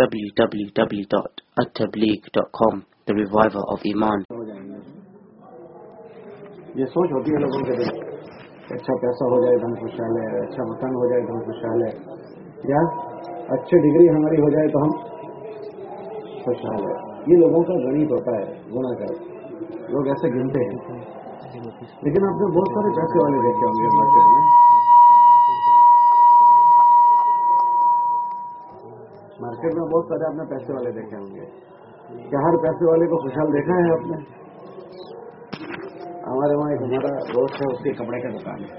www.attableek.com The Reviver of Iman. ये सोच होती है लोगों के लिए। अच्छा पैसा हो जाए, धन खुशहाल है अच्छा मकान हो जाए, धन खुशहाल है। या अच्छी डिग्री हमारी हो जाए तो हम खुशहाल है। ये लोगों का गणित होता है गुणा कर लोग ऐसे गिनते हैं। लेकिन आपने बहुत सारे पैसे वाले देखे होंगे मार्केट में। मार्केट में बहुत सारे आपने पैसे वाले देखे होंगे। क्या हर पैसे वाले को खुशहाल देखा है आपने? हमारे वहाँ एक हमारा दोस्त है, उसके कपड़े का दुकान है।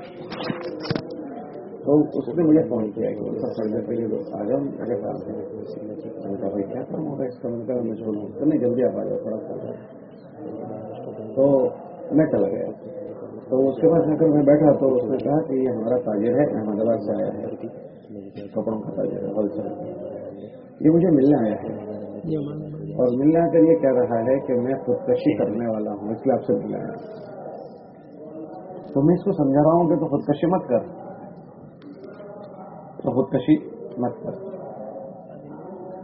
तो उसने मुझे फ़ोन किया कि पढ़ने पहले तो आ जाओ मेरे पास मैंने कहा, भाई, क्या काम होगा इसका? मैंने कहा, मैं छोड़ू तो नहीं, जल्दी आप आ जाओ, थोड़ा सा तो मैं चला गया। तो उसके पास जाकर मैं बैठा तो उसने कहा कि ये हमारा ताजिर है, अहमदाबाद से आया है। कपड़ों का ताजिर है, होलसेल। ये मुझे मिलने आया है। और मिलने आकर ये कह रहा है कि मैं खुदकशी करने वाला हूँ इसलिए आपसे मिला है तो मैं इसको समझा रहा हूँ कि तो खुदकशी मत कर। तो खुदकशी मत कर।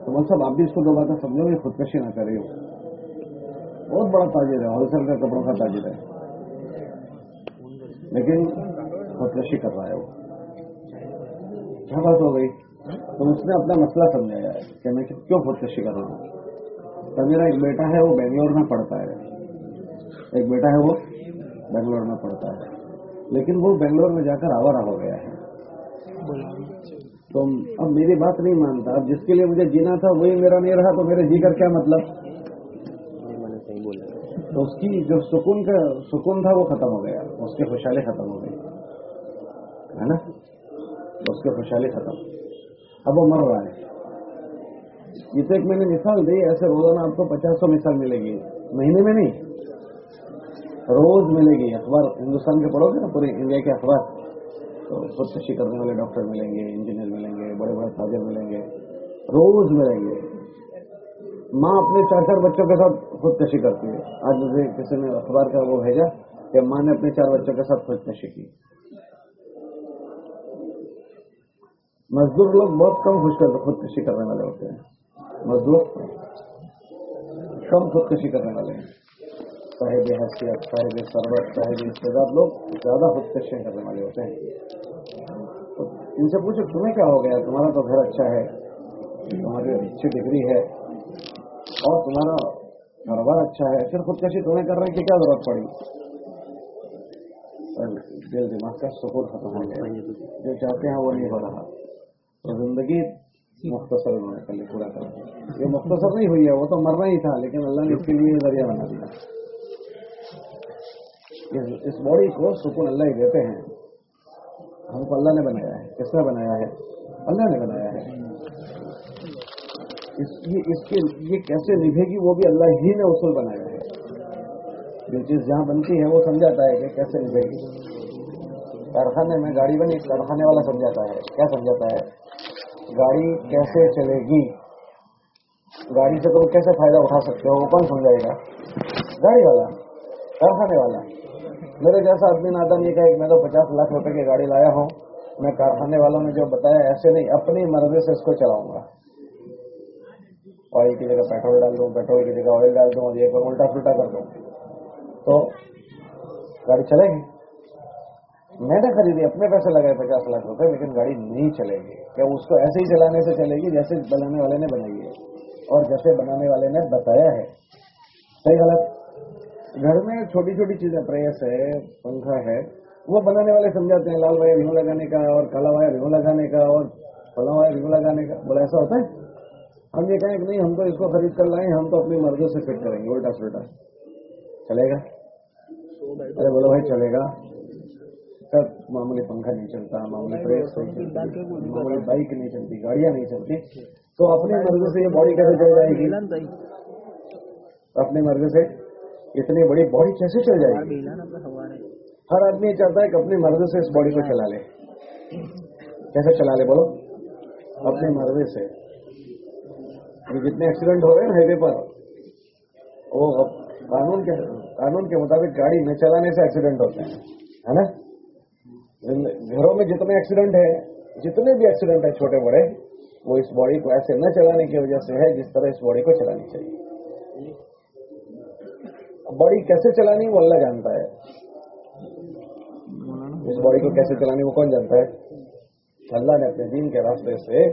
तो मतलब साहब आप भी इसको दो बातें समझो कि खुदकशी ना करे बहुत बड़ा ताजिर है होलसेल का कपड़ों का ताजिर है। लेकिन खुदकशी कर रहा है वो। क्या बात हो गई? तो उसने अपना मसला समझाया कि मैं क्यों खुदकशी कर रहा हूँ। तो मेरा एक बेटा है, वो बेंगलोर में पढ़ता है। एक बेटा है, वो बेंगलोर में पढ़ता है। लेकिन वो बेंगलोर में जाकर आवारा हो गया है। तो अब मेरी बात नहीं मानता। अब जिसके लिए मुझे जीना था, वही मेरा नहीं रहा तो मेरे जी कर क्या मतलब? तो उसकी जो सुकून का, सुकून था, वो खत्म हो गया। उसकी खुशहाली खत्म हो गई। है ना? उसकी खुशहाली खत्म। अब वो मर रहा है। ये तो एक मैंने मिसाल दी, ऐसे रोज़ाना आपको पचास सौ मिसाल मिलेगी। महीने में नहीं, रोज मिलेगी अखबार। हिंदुस्तान के पढ़ोगे ना, पूरे इंडिया के अखबार? तो खुदकशी करने वाले डॉक्टर मिलेंगे, इंजीनियर मिलेंगे बड़े बड़े ताजर मिलेंगे। रोज मिलेंगे। माँ अपने चार चार बच्चों के साथ खुदकशी करती है। आज मुझे किसी ने अखबार का वो भेजा कि माँ ने अपने चार बच्चों के साथ खुदकशी की। मजदूर लोग बहुत कम खुश कर, खुदकशी करने वाले होते हैं। मजदूर कम खुदकशी करने वाले हैं। साहिब हैसियत साहिब सरबत साहिब इस्तेदाद लोग ज़्यादा खुदकशियाँ करने वाले होते हैं। तो इनसे पूछो, तुम्हें क्या हो गया? तुम्हारा तो घर अच्छा है, तुम्हारी अच्छी डिग्री है, और तुम्हारा कारोबार अच्छा है। फिर खुदकशी तुम्हें करने की क्या ज़रूरत पड़ी? दिल दिमाग का सुकून खत्म हो गया। जो चाहते हैं वो नहीं हो रहा। तो ज़िंदगी मुख्तसर उन्होंने कल पूरा कर ये मुख्तसर नहीं हुई है वो तो मरना ही था लेकिन अल्लाह ने इसके लिए ज़रिया बना दिया। इस, बॉडी को सुकून अल्लाह ही देते हैं। हमको अल्लाह ने बनाया है। किसने बनाया है? अल्लाह ने बनाया है। इस, ये इसके ये कैसे निभेगी वो भी अल्लाह ही ने उसूल बनाया है। जो चीज़ जहाँ बनती है वो समझाता है कि कैसे निभेगी। कारखाने में गाड़ी बनी कारखाने वाला समझाता है। क्या समझाता है? गाड़ी कैसे चलेगी? गाड़ी से तुम कैसे फ़ायदा उठा सकते हो? वो कौन समझाएगा? गाड़ी वाला। कारखाने वाला। मेरे जैसा आदमी नादम ये कहे मैं तो पचास लाख रुपए की गाड़ी लाया हूँ। मैं कारखाने वालों ने जो बताया, ऐसे नहीं, अपनी मर्ज़ी से इसको चलाऊँगा। ऑयल की जगह पेट्रोल डाल दूँ, पेट्रोल की जगह ऑयल डाल दूँ और ये उल्टा फुलटा कर दूँ। तो गाड़ी चलेगी। मैंने खरीदी, अपने पैसे लगाए पचास लाख रुपए, लेकिन गाड़ी नहीं चलेगी। क्या उसको ऐसे ही चलाने से चलेगी जैसे बनाने वाले ने बनाई है। और जैसे बनाने वाले ने बताया है। सही गलत? घर में छोटी छोटी चीज़ें प्रेस है पंखा है वो बनाने वाले समझाते हैं लाल वायर यूँ लगाने का और काला वायर यूँ लगाने का और फला वायर यूँ लगाने का। बोला ऐसा होता है? हम ये कहें कि नहीं हम तो इसको खरीद कर लाए हम तो अपनी मर्ज़ी से फिट करेंगे उल्टा सुल्टा चलेगा अरे बोलो भाई चलेगा। तब मामूली पंखा नहीं चलता मामूली प्रेस नहीं चलती मामूली बाइक नहीं चलती गाड़ियाँ नहीं चलती। तो अपनी मर्ज़ी से ये बॉडी कैसे चल जाएगी? अपनी मर्ज़ी से इतनी बड़ी बॉडी कैसे चल जाएगी? हर आदमी ये चाहता है कि अपनी मर्ज़ी से इस बॉडी को चला ले। कैसे चला ले बोलो? अपनी मर्ज़ी से। ये जितने एक्सीडेंट हो रहे हैं हाईवे पर वो कानून के कानून के मुताबिक गाड़ी न चलाने से एक्सीडेंट होते हैं है ना? घरों में जितने एक्सीडेंट है, जितने भी एक्सीडेंट है छोटे बड़े, वो इस बॉडी को ऐसे न चलाने की वजह से है जिस तरह इस बॉडी को चलानी चाहिए। बॉडी कैसे चलानी वो अल्लाह जानता है। इस बॉडी को कैसे चलानी वो कौन जानता है? अल्लाह ने अपने दीन के रास्ते से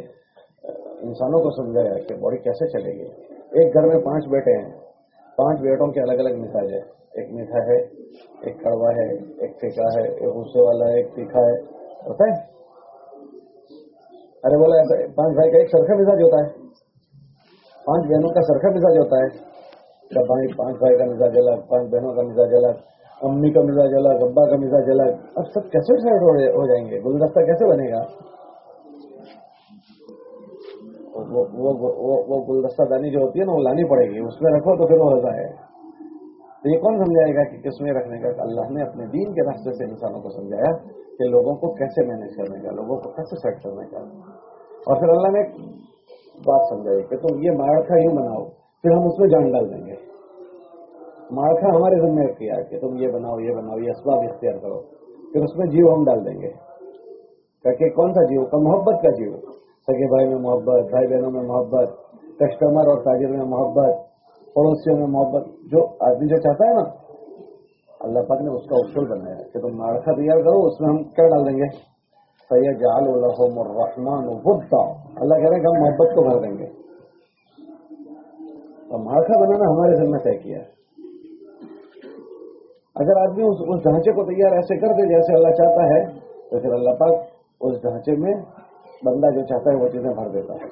इंसानों को समझाया कि बॉडी कैसे चलेगी। एक घर में पाँच बेटे हैं। पाँच बेटों के अलग अलग मिजाज है। एक मीठा है एक कड़वा है, एक फीका है, एक गुस्से वाला है, एक तीखा है। होता है अरे बोला, पाँच भाई का एक सरखा मिजाज होता है। पाँच बहनों का सरखा मिजाज होता है। जब भाई पाँच भाई का मिजाज अलग, पाँच बहनों का मिजाज अलग, अम्मी का मिजाज अलग, अब्बा का मिजाज अलग, अब सब कैसे साइड हो जाएँगे? गुलदस्ता कैसे बनेगा? वो वो वो वो गुलदस्ता दानी जो होती है ना, वो लानी पड़ेगी उसमें रखो तो फिर वो होता है। तो ये कौन समझाएगा कि किसमें रखने का? अल्लाह ने अपने दीन के रास्ते से इंसानों को समझाया कि लोगों को कैसे मैनेज करने का, लोगों को कैसे सेट करने का। और फिर अल्लाह ने बात समझाई कि तुम ये मारखा यूँ बनाओ, फिर हम उसमें जान डाल देंगे। मारखा हमारे जिम्मे किया कि तुम ये बनाओ ये बनाओ, ये असबाब इख्तियार करो, फिर उसमें जीव हम डाल देंगे। क्योंकि कौन सा जीव? का मोहब्बत का जीव। सगे भाई में मोहब्बत, भाई बहनों में मोहब्बत, कस्टमर और ताजिर में मोहब्बत पड़ोसियों में मोहब्बत जो आदमी जो चाहता है ना अल्लाह पाक ने उसका उसूल बनाया कि तुम माड़खा तैयार करो उसमें हम क्या डाल देंगे? सैयद रहमान बुद्धा अल्लाह कह रहे हैं हम मोहब्बत को भर देंगे। तो माड़खा बनाना हमारे जिम्मे तय किया अगर आदमी उस, उस ढांचे को तैयार ऐसे कर दे जैसे अल्लाह चाहता है तो फिर अल्लाह पाक उस ढांचे में बंदा जो चाहता है वो चीज़ें भर देता है।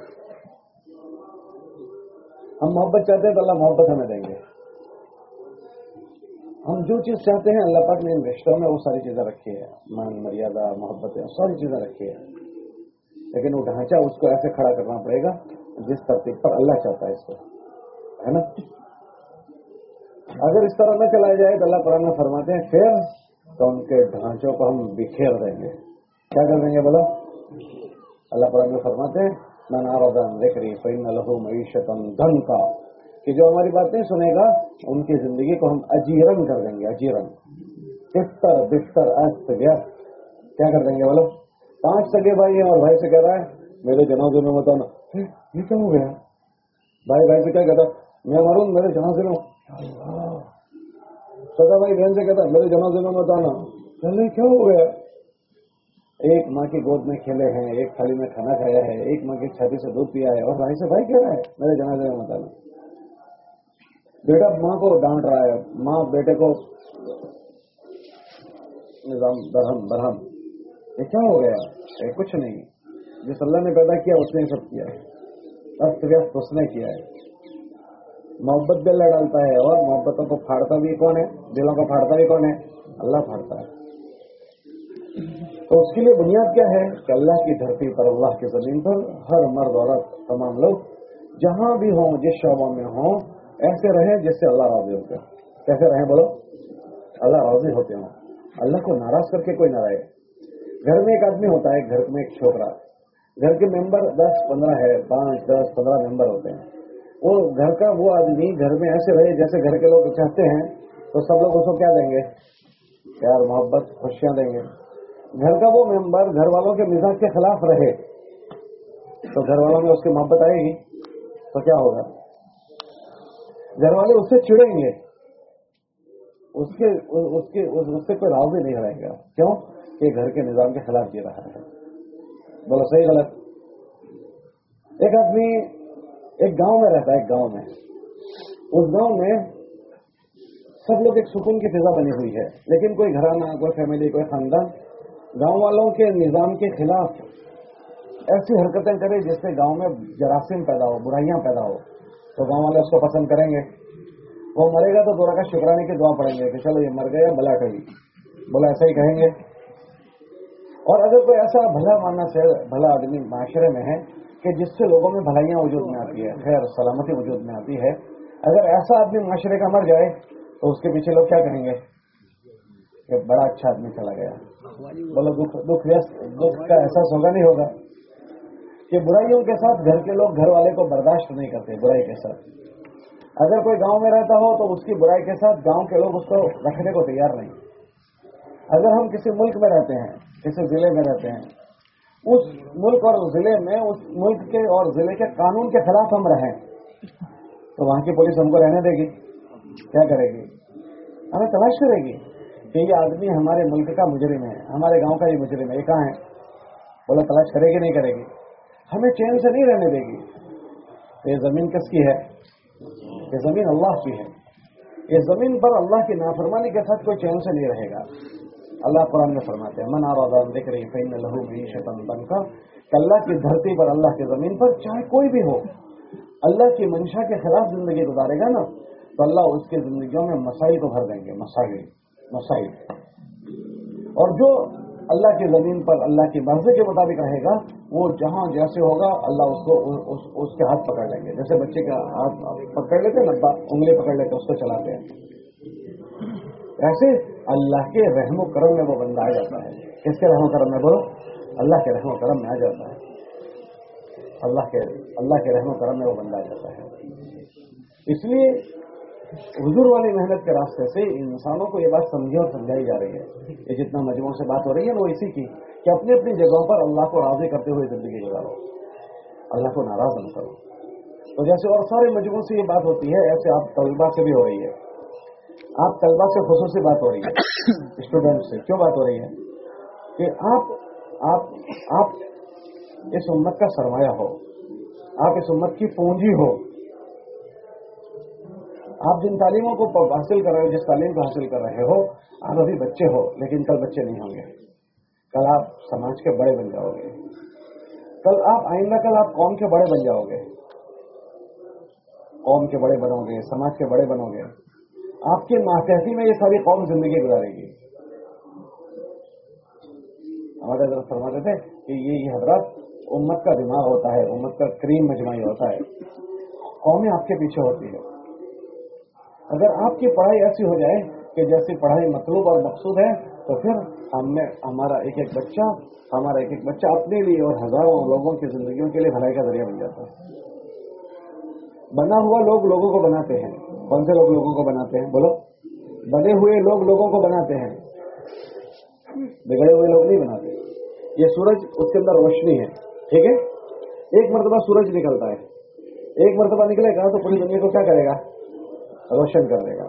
हम मोहब्बत चाहते हैं तो अल्लाह मोहब्बत हमें देंगे। हम जो चीज़ चाहते हैं, अल्लाह पाक ने इन रिश्तों में वो सारी चीज़ें रखी है। मान, मर्यादा, मोहब्बतें सारी चीज़ें रखी है। लेकिन वो ढांचा उसको ऐसे खड़ा करना पड़ेगा जिस तरतीब पर अल्लाह चाहता है इसको। है ना? अगर इस तरह न चलाया जाए तो अल्लाह कुरान फरमाते हैं फिर तो उनके ढांचों को हम बिखेर देंगे। क्या कर देंगे बोलो? अल्लाह कुरान में फरमाते हैं मनारदन जिक्री फ़ैन लहू मीशतन धन का कि जो हमारी बातें सुनेगा, उनकी ज़िंदगी को हम अजीरन कर देंगे, अजीरन। बिस्तर बिस्तर, अस्त व्यस्त। क्या कर देंगे बोलो? पाँच सगे भाई हैं और भाई से कह रहा है, मेरे जनाजे में बताना ये क्या हो गया? भाई भाई से क्या कहता मैं मारू, मेरे जनाजे में सगा भाई बहन से कहता मेरे जनाजे में बताना चले क्या हो गया? एक माँ की गोद में खेले हैं, एक थाली में खाना खाया है, एक माँ की छाती से दूध पिया है, और भाई से भाई कह रहा है, मेरे जनाजे में मतलब बेटा माँ को डांट रहा है, माँ बेटे को निज़ाम बरहम बरहम। ये क्या हो गया? ये कुछ नहीं। जिस अल्लाह ने पैदा किया, उसने सब किया है। अस्त व्यस्त उसने किया है। मोहब्बत भी अल्लाह डालता है, और मोहब्बतों को फाड़ता भी कौन है? दिलों को फाड़ता भी कौन है? अल्लाह फाड़ता है। तो उसके लिए बुनियाद क्या है? कि अल्लाह की धरती पर, अल्लाह की ज़मीन पर हर मर्द औरत, तमाम लोग जहाँ भी हों, जिस शोबों में हों, ऐसे रहे जिससे अल्लाह राज़ी होते हैं। कैसे रहे बोलो? अल्लाह राज़ी होते हों। अल्लाह को नाराज़ करके कोई ना रहे। घर में एक आदमी होता है, घर में एक छोकरा घर के मेंबर दस पंद्रह है, पाँच दस पंद्रह मेंबर होते हैं। वो घर का वो आदमी घर में ऐसे रहे जैसे घर के लोग चाहते हैं तो सब लोग उसको क्या देंगे? प्यार, मोहब्बत, खुशियाँ देंगे। घर का वो मेंबर घर वालों के मिजाज के खिलाफ रहे। तो घर वालों में उसकी मोहब्बत आएगी तो क्या होगा? घर वाले उससे चिड़ेंगे उसके उसके उससे कोई राज़ी नहीं रहेगा। क्यों? कि घर के निज़ाम के खिलाफ जी रहा है। बोलो, सही, गलत? एक आदमी एक गाँव में रहता है, एक गाँव में। उस गाँव में सब लोग एक सुकून की फिजा बनी हुई है। लेकिन कोई घराना, कोई फैमिली कोई खानदान गाँव वालों के निज़ाम के खिलाफ ऐसी हरकतें करे जिससे गाँव में जरासीम पैदा हो, बुराइयाँ पैदा हो। तो गाँव वाले उसको पसंद करेंगे। वो मरेगा तो दोरा का शुक्राने की दुआ पड़ेंगे कि चलो ये मर गया, भला कही। बोला, ऐसा ही कहेंगे। और अगर कोई ऐसा भला मानना से, भला आदमी माशरे में है कि जिससे लोगों में भलाइयाँ वजूद में आती है, खैर, सलामती वजूद में आती है, अगर ऐसा आदमी माशरे का मर जाए तो उसके पीछे लोग क्या कहेंगे? कि बड़ा अच्छा आदमी चला गया। बोलो, दुख दुख दुख का एहसास होगा, नहीं होगा? कि बुराइयों के साथ घर के लोग घर वाले को बर्दाश्त नहीं करते, बुराई के साथ। अगर कोई गाँव में रहता हो तो उसकी बुराई के साथ गाँव के लोग उसको रखने को तैयार नहीं। अगर हम किसी मुल्क में रहते हैं, किसी ज़िले में रहते हैं, उस मुल्क और ज़िले में, उस मुल्क के और ज़िले के कानून के खिलाफ हम रहें तो वहाँ की पुलिस हमको रहने देगी। क्या करेगी? हमें तलाश करेगी। कि ये आदमी हमारे मुल्क का मुजरिम है, हमारे गाँव का ये मुजरिम है, ये कहाँ है? बोला, तलाश करेगी नहीं करेगी? हमें चैन से नहीं रहने देगी। तो ये ज़मीन किसकी है? ये ज़मीन अल्लाह की है। ये ज़मीन पर अल्लाह की नाफरमानी के साथ कोई चैन से नहीं रहेगा। अल्लाह कुरान में फरमाते हैं, मना आबाद दिख रही फ़ैन लहू भी मीशतन बनकर अल्लाह की धरती पर, अल्लाह की ज़मीन पर चाहे कोई भी हो, अल्लाह की मंशा के खिलाफ ज़िंदगी गुजारेगा ना तो अल्लाह उसकी जिंदगियों में मसाई को भर देंगे, मसाइल। मसाइल। और जो अल्लाह की ज़मीन पर अल्लाह की मर्ज़ी के मुताबिक रहेगा वो जहाँ जैसे होगा अल्लाह उसको उस, उसके हाथ पकड़ लेंगे। जैसे बच्चे का हाथ पकड़ लेते हैं ना उंगली पकड़ लेते उसको चलाते हैं। ऐसे अल्लाह के रहमो करम में वो बंदा आ जाता है। किसके रहमो करम में बोलो? अल्लाह के रहमो करम में आ जाता है। अल्लाह के अल्लाह के रहमो करम में वो बंदा आ जाता है। इसलिए हजूर वाली मेहनत के रास्ते से इंसानों को ये बात समझी और समझाई जा रही है। ये जितना मजमों से बात हो रही है वो इसी की कि अपनी अपनी जगहों पर अल्लाह को राज़ी करते हुए ज़िंदगी गुजारो। अल्लाह को नाराज़ न करो। तो जैसे और सारे मजमों से ये बात होती है ऐसे आप तलबा से भी हो रही है। आप तलबा से खसूस से बात हो रही है। स्टूडेंट से क्यों बात हो रही है? कि आप आप आप इस उम्मत का सरमाया हो। आप इस उम्मत की पूंजी हो। आप जिन तालीमों को हासिल कर रहे हो, जिस तालीम को हासिल कर रहे हो, आप अभी बच्चे हो, लेकिन कल बच्चे नहीं होंगे। कल आप समाज के बड़े बन जाओगे। कल आप आइंदा, कल आप कौम के बड़े बन जाओगे। कौम के बड़े बनोगे, समाज के बड़े बनोगे। आपके मातहती में ये सारी कौम ज़िंदगी गुजारेगी। हमारे जरा फरमाते थे कि ये ये हज़रत उम्मत का दिमाग होता है, उम्मत का क्रीम मजमाई होता है। कौमें आपके पीछे होती है। अगर आपकी पढ़ाई ऐसी हो जाए कि जैसी पढ़ाई मतलूब और मकसूद है तो फिर हमने, हमारा एक एक बच्चा, हमारा एक एक बच्चा अपने लिए और हज़ारों लोगों की जिंदगियों के लिए भलाई का ज़रिया बन जाता है। बना हुआ लोग लोगों को बनाते हैं। कौन से लोग लोगों को बनाते हैं? बोलो। बने हुए लोग लोगों को बनाते हैं। बिगड़े हुए लोग नहीं बनाते। ये सूरज उसके अंदर रोशनी है। ठीक है? एक मरतबा सूरज निकलता है। एक मरतबा निकलेगा तो पूरी दुनिया को क्या करेगा? रोशन कर देगा।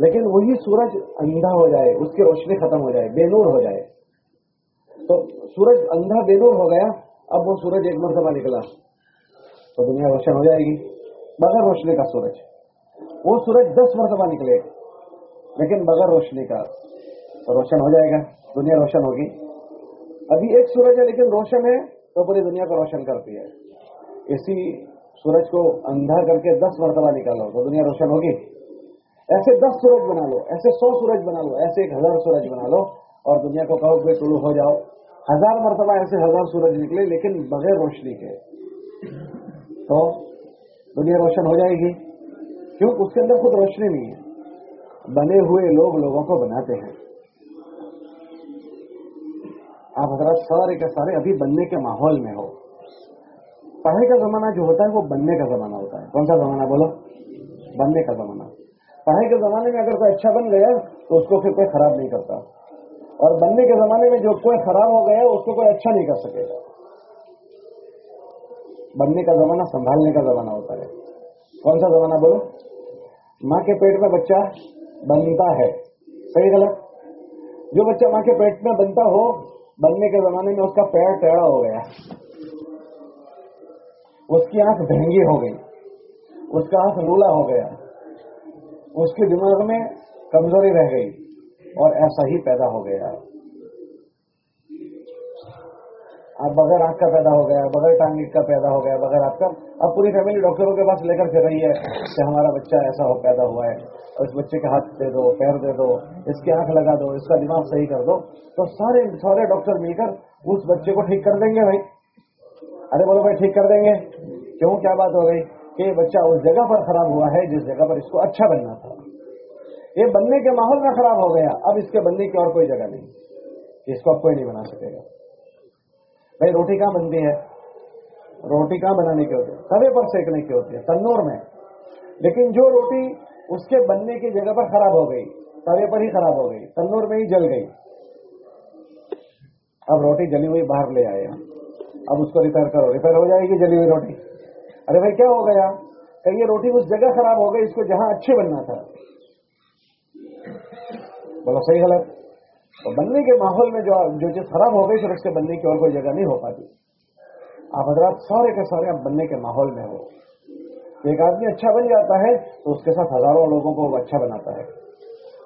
लेकिन वही सूरज अंधा हो जाए, उसकी रोशनी खत्म हो जाए, बेनूर हो जाए। तो सूरज अंधा, बेनूर हो गया, अब वो सूरज एक मरतबा निकला। तो दुनिया रोशन हो जाएगी, बगैर रोशनी का सूरज। वो सूरज दस मरतबा निकले, लेकिन बगैर रोशनी का तो रोशन हो जाएगा, दुनिया रोशन होगी। अभी एक सूरज है, लेकिन रोशन है तो पूरी दुनिया को रोशन करती है। इसी सूरज को अंधा करके दस मरतबा निकालो तो दुनिया रोशन होगी। ऐसे दस सूरज बना लो, ऐसे सौ सूरज बना लो, ऐसे एक हज़ार सूरज बना लो, और दुनिया को कहो कि टुलू हो जाओ। हज़ार मरतबा ऐसे हज़ार सूरज निकले, लेकिन बगैर रोशनी के। तो दुनिया रोशन हो जाएगी। क्यों? उसके अंदर खुद रोशनी नहीं है। बने हुए लोग लोगों को बनाते हैं। आप हजरात सारे के सारे अभी बनने के माहौल में हो। पढ़ाई का जमाना जो होता है वो बनने का जमाना होता है। कौन सा जमाना? बोलो। बनने का जमाना। पढ़ाई के जमाने में अगर कोई अच्छा बन गया तो उसको फिर कोई खराब नहीं करता। और बनने के जमाने में जो कोई खराब हो गया, उसको कोई अच्छा नहीं कर सकेगा बनने का जमाना, संभालने का जमाना होता है। कौन सा जमाना? बोलो। माँ के पेट में बच्चा बनता है। सही गलत? जो बच्चा माँ के पेट में बनता हो, बनने के जमाने में उसका पैर टेढ़ा हो गया। उसकी आँख भहंगी हो गई। उसका आँख लूला हो गया। उसके दिमाग में कमज़ोरी रह गई और ऐसा ही पैदा हो गया। आप बगैर आँख का पैदा हो गया, बगैर टांग का पैदा हो गया, बगैर आपका अब पूरी फैमिली डॉक्टरों के पास लेकर फिर रही है कि हमारा बच्चा ऐसा हो, पैदा हुआ है। और इस बच्चे के हाथ दे दो, पैर दे दो, इसकी आँख लगा दो, इसका दिमाग सही कर दो। तो सारे सारे डॉक्टर मिलकर उस बच्चे को ठीक कर देंगे भाई। अरे बोलो भाई, ठीक कर देंगे। क्यों, क्या बात हो गई? कि बच्चा उस जगह पर खराब हुआ है, जिस जगह पर इसको अच्छा बनना था। ये बनने के माहौल में खराब हो गया, अब इसके बनने की और कोई जगह नहीं। इसको अब कोई नहीं बना सकेगा। भाई, रोटी कहाँ बनती है? रोटी कहाँ बनाने की होती है? तवे पर सेकने की होती है, तन्नूर में। लेकिन जो रोटी उसके बनने की जगह पर खराब हो गई, तवे पर ही खराब हो गई, तन्नूर में ही जल गई। अब रोटी जली हुई बाहर ले आए अब उसको रिपेयर करो। रिपेयर हो जाएगी जली हुई रोटी। अरे भाई, क्या हो गया? कहीं ये रोटी उस जगह खराब हो गई, इसको जहाँ अच्छे बनना था। बोलो, सही गलत? तो बनने के माहौल में जो जो चीज़ खराब हो गई, फिर उसके बनने की और कोई जगह नहीं हो पाती। आप हजरात सारे के सारे आप बनने के माहौल में हो। एक आदमी अच्छा बन जाता है तो उसके साथ हज़ारों लोगों को वो अच्छा बनाता है।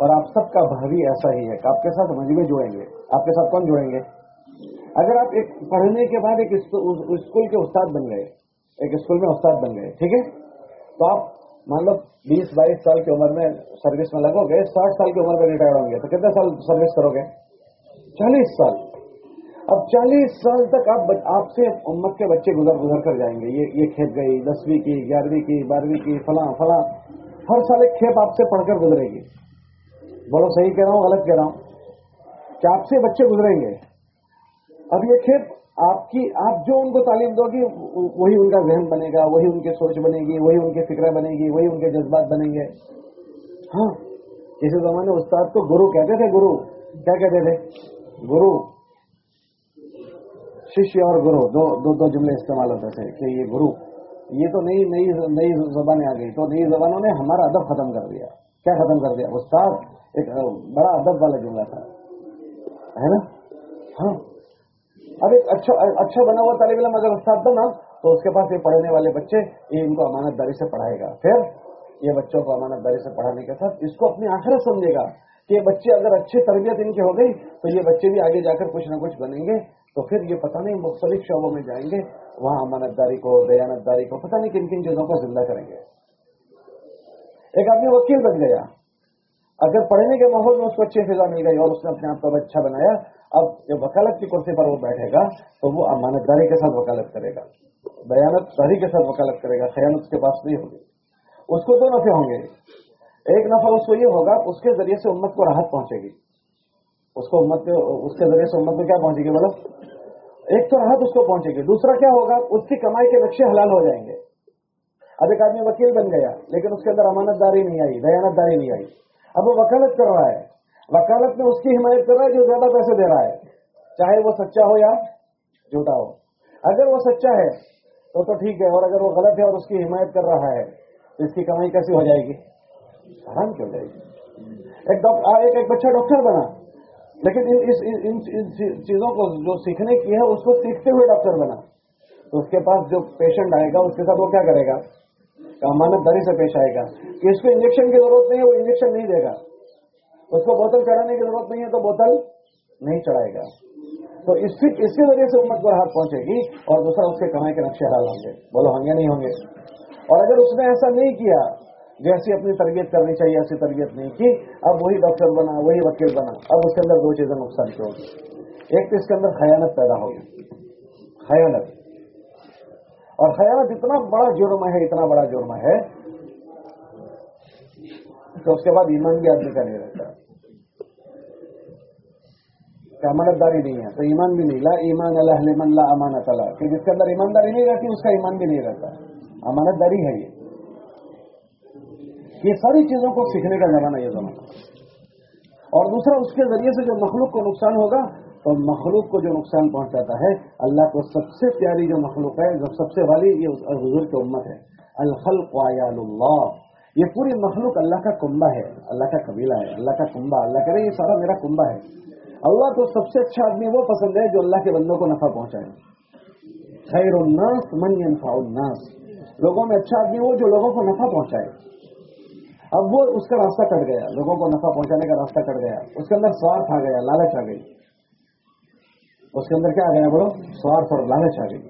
और आप सबका भावी ऐसा ही है। आपके साथ मजबे जुड़ेंगे। आपके साथ कौन जुड़ेंगे? अगर आप एक पढ़ने के बाद एक स्कूल के उस्ताद बन गए, एक स्कूल में उस्ताद बन गए, ठीक है? तो आप मान लो बीस, बाईस साल की उम्र में सर्विस में लगोगे, साठ साल की उम्र में रिटायर होंगे तो कितने साल सर्विस करोगे? चालीस साल। अब 40 साल तक आप आपसे उम्मत के बच्चे गुजर गुजर कर जाएँगे। ये ये खेप गई, दसवीं की, ग्यारहवीं की, बारहवीं की, फला फला। हर साल एक खेप आपसे पढ़कर गुजरेगी। बोलो सही कह रहा हूँ, गलत कह रहा हूँ? क्या आपसे बच्चे गुजरेंगे? अब ये खेप आपकी, आप जो उनको तालीम दोगी वही उनका जहन बनेगा, वही उनकी सोच बनेगी, वही उनकी फ़िक्र बनेगी, वही उनके जज्बात बनेंगे। हाँ किसी जमाने उस्ताद को गुरु कहते थे, गुरु। क्या कहते थे? गुरु। शिष्य और गुरु, दो दो दो जुमले इस्तेमाल होते थे कि ये गुरु। ये तो नई नई नई जबानें आ गई तो नई जबानों ने हमारा अदब खत्म कर दिया। क्या खत्म कर दिया? उस्ताद, एक बड़ा अदब वाला जुमला था। है ना? हाँ। अब एक अच्छा अच्छा बना हुआ तालिब इलम अगर उस्ताद बना तो उसके पास ये पढ़ने वाले बच्चे, ये इनको अमानतदारी से पढ़ाएगा। फिर ये बच्चों को अमानतदारी से पढ़ाने के साथ इसको अपनी आखिरत समझेगा कि ये बच्चे अगर अच्छी तरबियत इनकी हो गई तो ये बच्चे भी आगे जाकर कुछ ना कुछ बनेंगे। तो फिर ये पता नहीं मुख्तलिफ़ शोबों में जाएँगे, वहाँ अमानतदारी को दयानतदारी को, पता नहीं किन किन चीज़ों को ज़िंदा करेंगे। एक आदमी वकील बन गया। अगर पढ़ने के माहौल में उसको अच्छी फिजा मिल गई और उसने अपने आप को अच्छा बनाया, अब जब वकालत की कुर्सी पर वो बैठेगा तो वो अमानतदारी के साथ वकालत करेगा। दयानतदारी के साथ वकालत करेगा, खयानत उसके पास नहीं होगी। उसको दो नफे होंगे। एक नफा उसको ये होगा, उसके ज़रिए से उम्मत को राहत पहुंचेगी। उसको उम्मत उसके ज़रिए से उम्मत में क्या पहुंचेगी बोलो एक तो राहत उसको पहुंचेगी। दूसरा क्या होगा? उसकी कमाई के नक्शे हलाल हो जाएँगे। अब एक आदमी वकील बन गया, लेकिन उसके अंदर अमानतदारी नहीं आई दयानतदारी नहीं आई। अब वो वकालत कर रहा है। वकालत में उसकी हिमायत कर रहा है जो ज़्यादा पैसे दे रहा है। चाहे वो सच्चा हो या झूठा हो। अगर वो सच्चा है तो तो ठीक है और अगर वो गलत है और उसकी हिमायत कर रहा है तो इसकी कमाई कैसी हो जाएगी? आराम की हो जाएगी? एक डॉक्टर एक, एक बच्चा डॉक्टर बना। लेकिन इस इन चीज़ों को जो सीखने की है उसको सीखते हुए डॉक्टर बना। तो उसके पास जो पेशेंट आएगा उसके साथ वो क्या करेगा? अमानतदारी से पेश आएगा। कि इसको इंजेक्शन की ज़रूरत नहीं है, वो इंजेक्शन नहीं देगा। उसको बोतल चढ़ाने की ज़रूरत नहीं है तो बोतल नहीं चढ़ाएगा। तो इससे, इसके ज़रिए से उम्मत को राहत पहुंचेगी और दूसरा उसके कमाई के नक्शे हलाल होंगे। बोलो, होंगे नहीं होंगे? और अगर उसने ऐसा नहीं किया, जैसी अपनी तरबियत करनी चाहिए, ऐसी तरबियत नहीं की, अब वही डॉक्टर बना, वही वकील बना, अब उसके अंदर दो चीज़ें नुकसान की होगी। एक तो इसके अंदर खयानत पैदा होगी। खयानत। और खयानत इतना बड़ा जुर्म है, इतना बड़ा जुर्म है तो उसके बाद ईमान भी आदमी का नहीं रहता। अमानतदारी नहीं है तो ईमान भी नहीं। ला ईमान अल्लाह ला अमानत अला कि जिसके अंदर ईमानदारी नहीं रहती, उसका ईमान भी नहीं रहता। अमानतदारी है ये। ये सारी चीज़ों को सीखने का जमाना ये जमाना। और दूसरा, उसके ज़रिए से जो मखलूक को नुकसान होगा तो मखलूक को जो नुकसान पहुंचाता है, अल्लाह को सबसे प्यारी जो मखलूक है, जो सबसे वाली, ये हजूर की उम्मत है। अलखल वायाल्लाह ये पूरी मखलूक अल्लाह का कुंबा है, अल्लाह का कबीला है, अल्लाह का कुंबा। अल्लाह करे ये सारा मेरा कुंबा है। अल्लाह को सबसे अच्छा आदमी, वो पसंद है जो अल्लाह के बंदों को नफा पहुँचाए। खैर उन्नास मन नास। लोगों में अच्छा आदमी वो जो लोगों को नफा पहुँचाए। अब वो उसका रास्ता कट गया। लोगों को नफा पहुँचाने का रास्ता कट गया। उसके अंदर स्वार्थ आ गया, लालच आ गई। उसके अंदर क्या आ गया बोलो? स्वार्थ और लालच आ गई।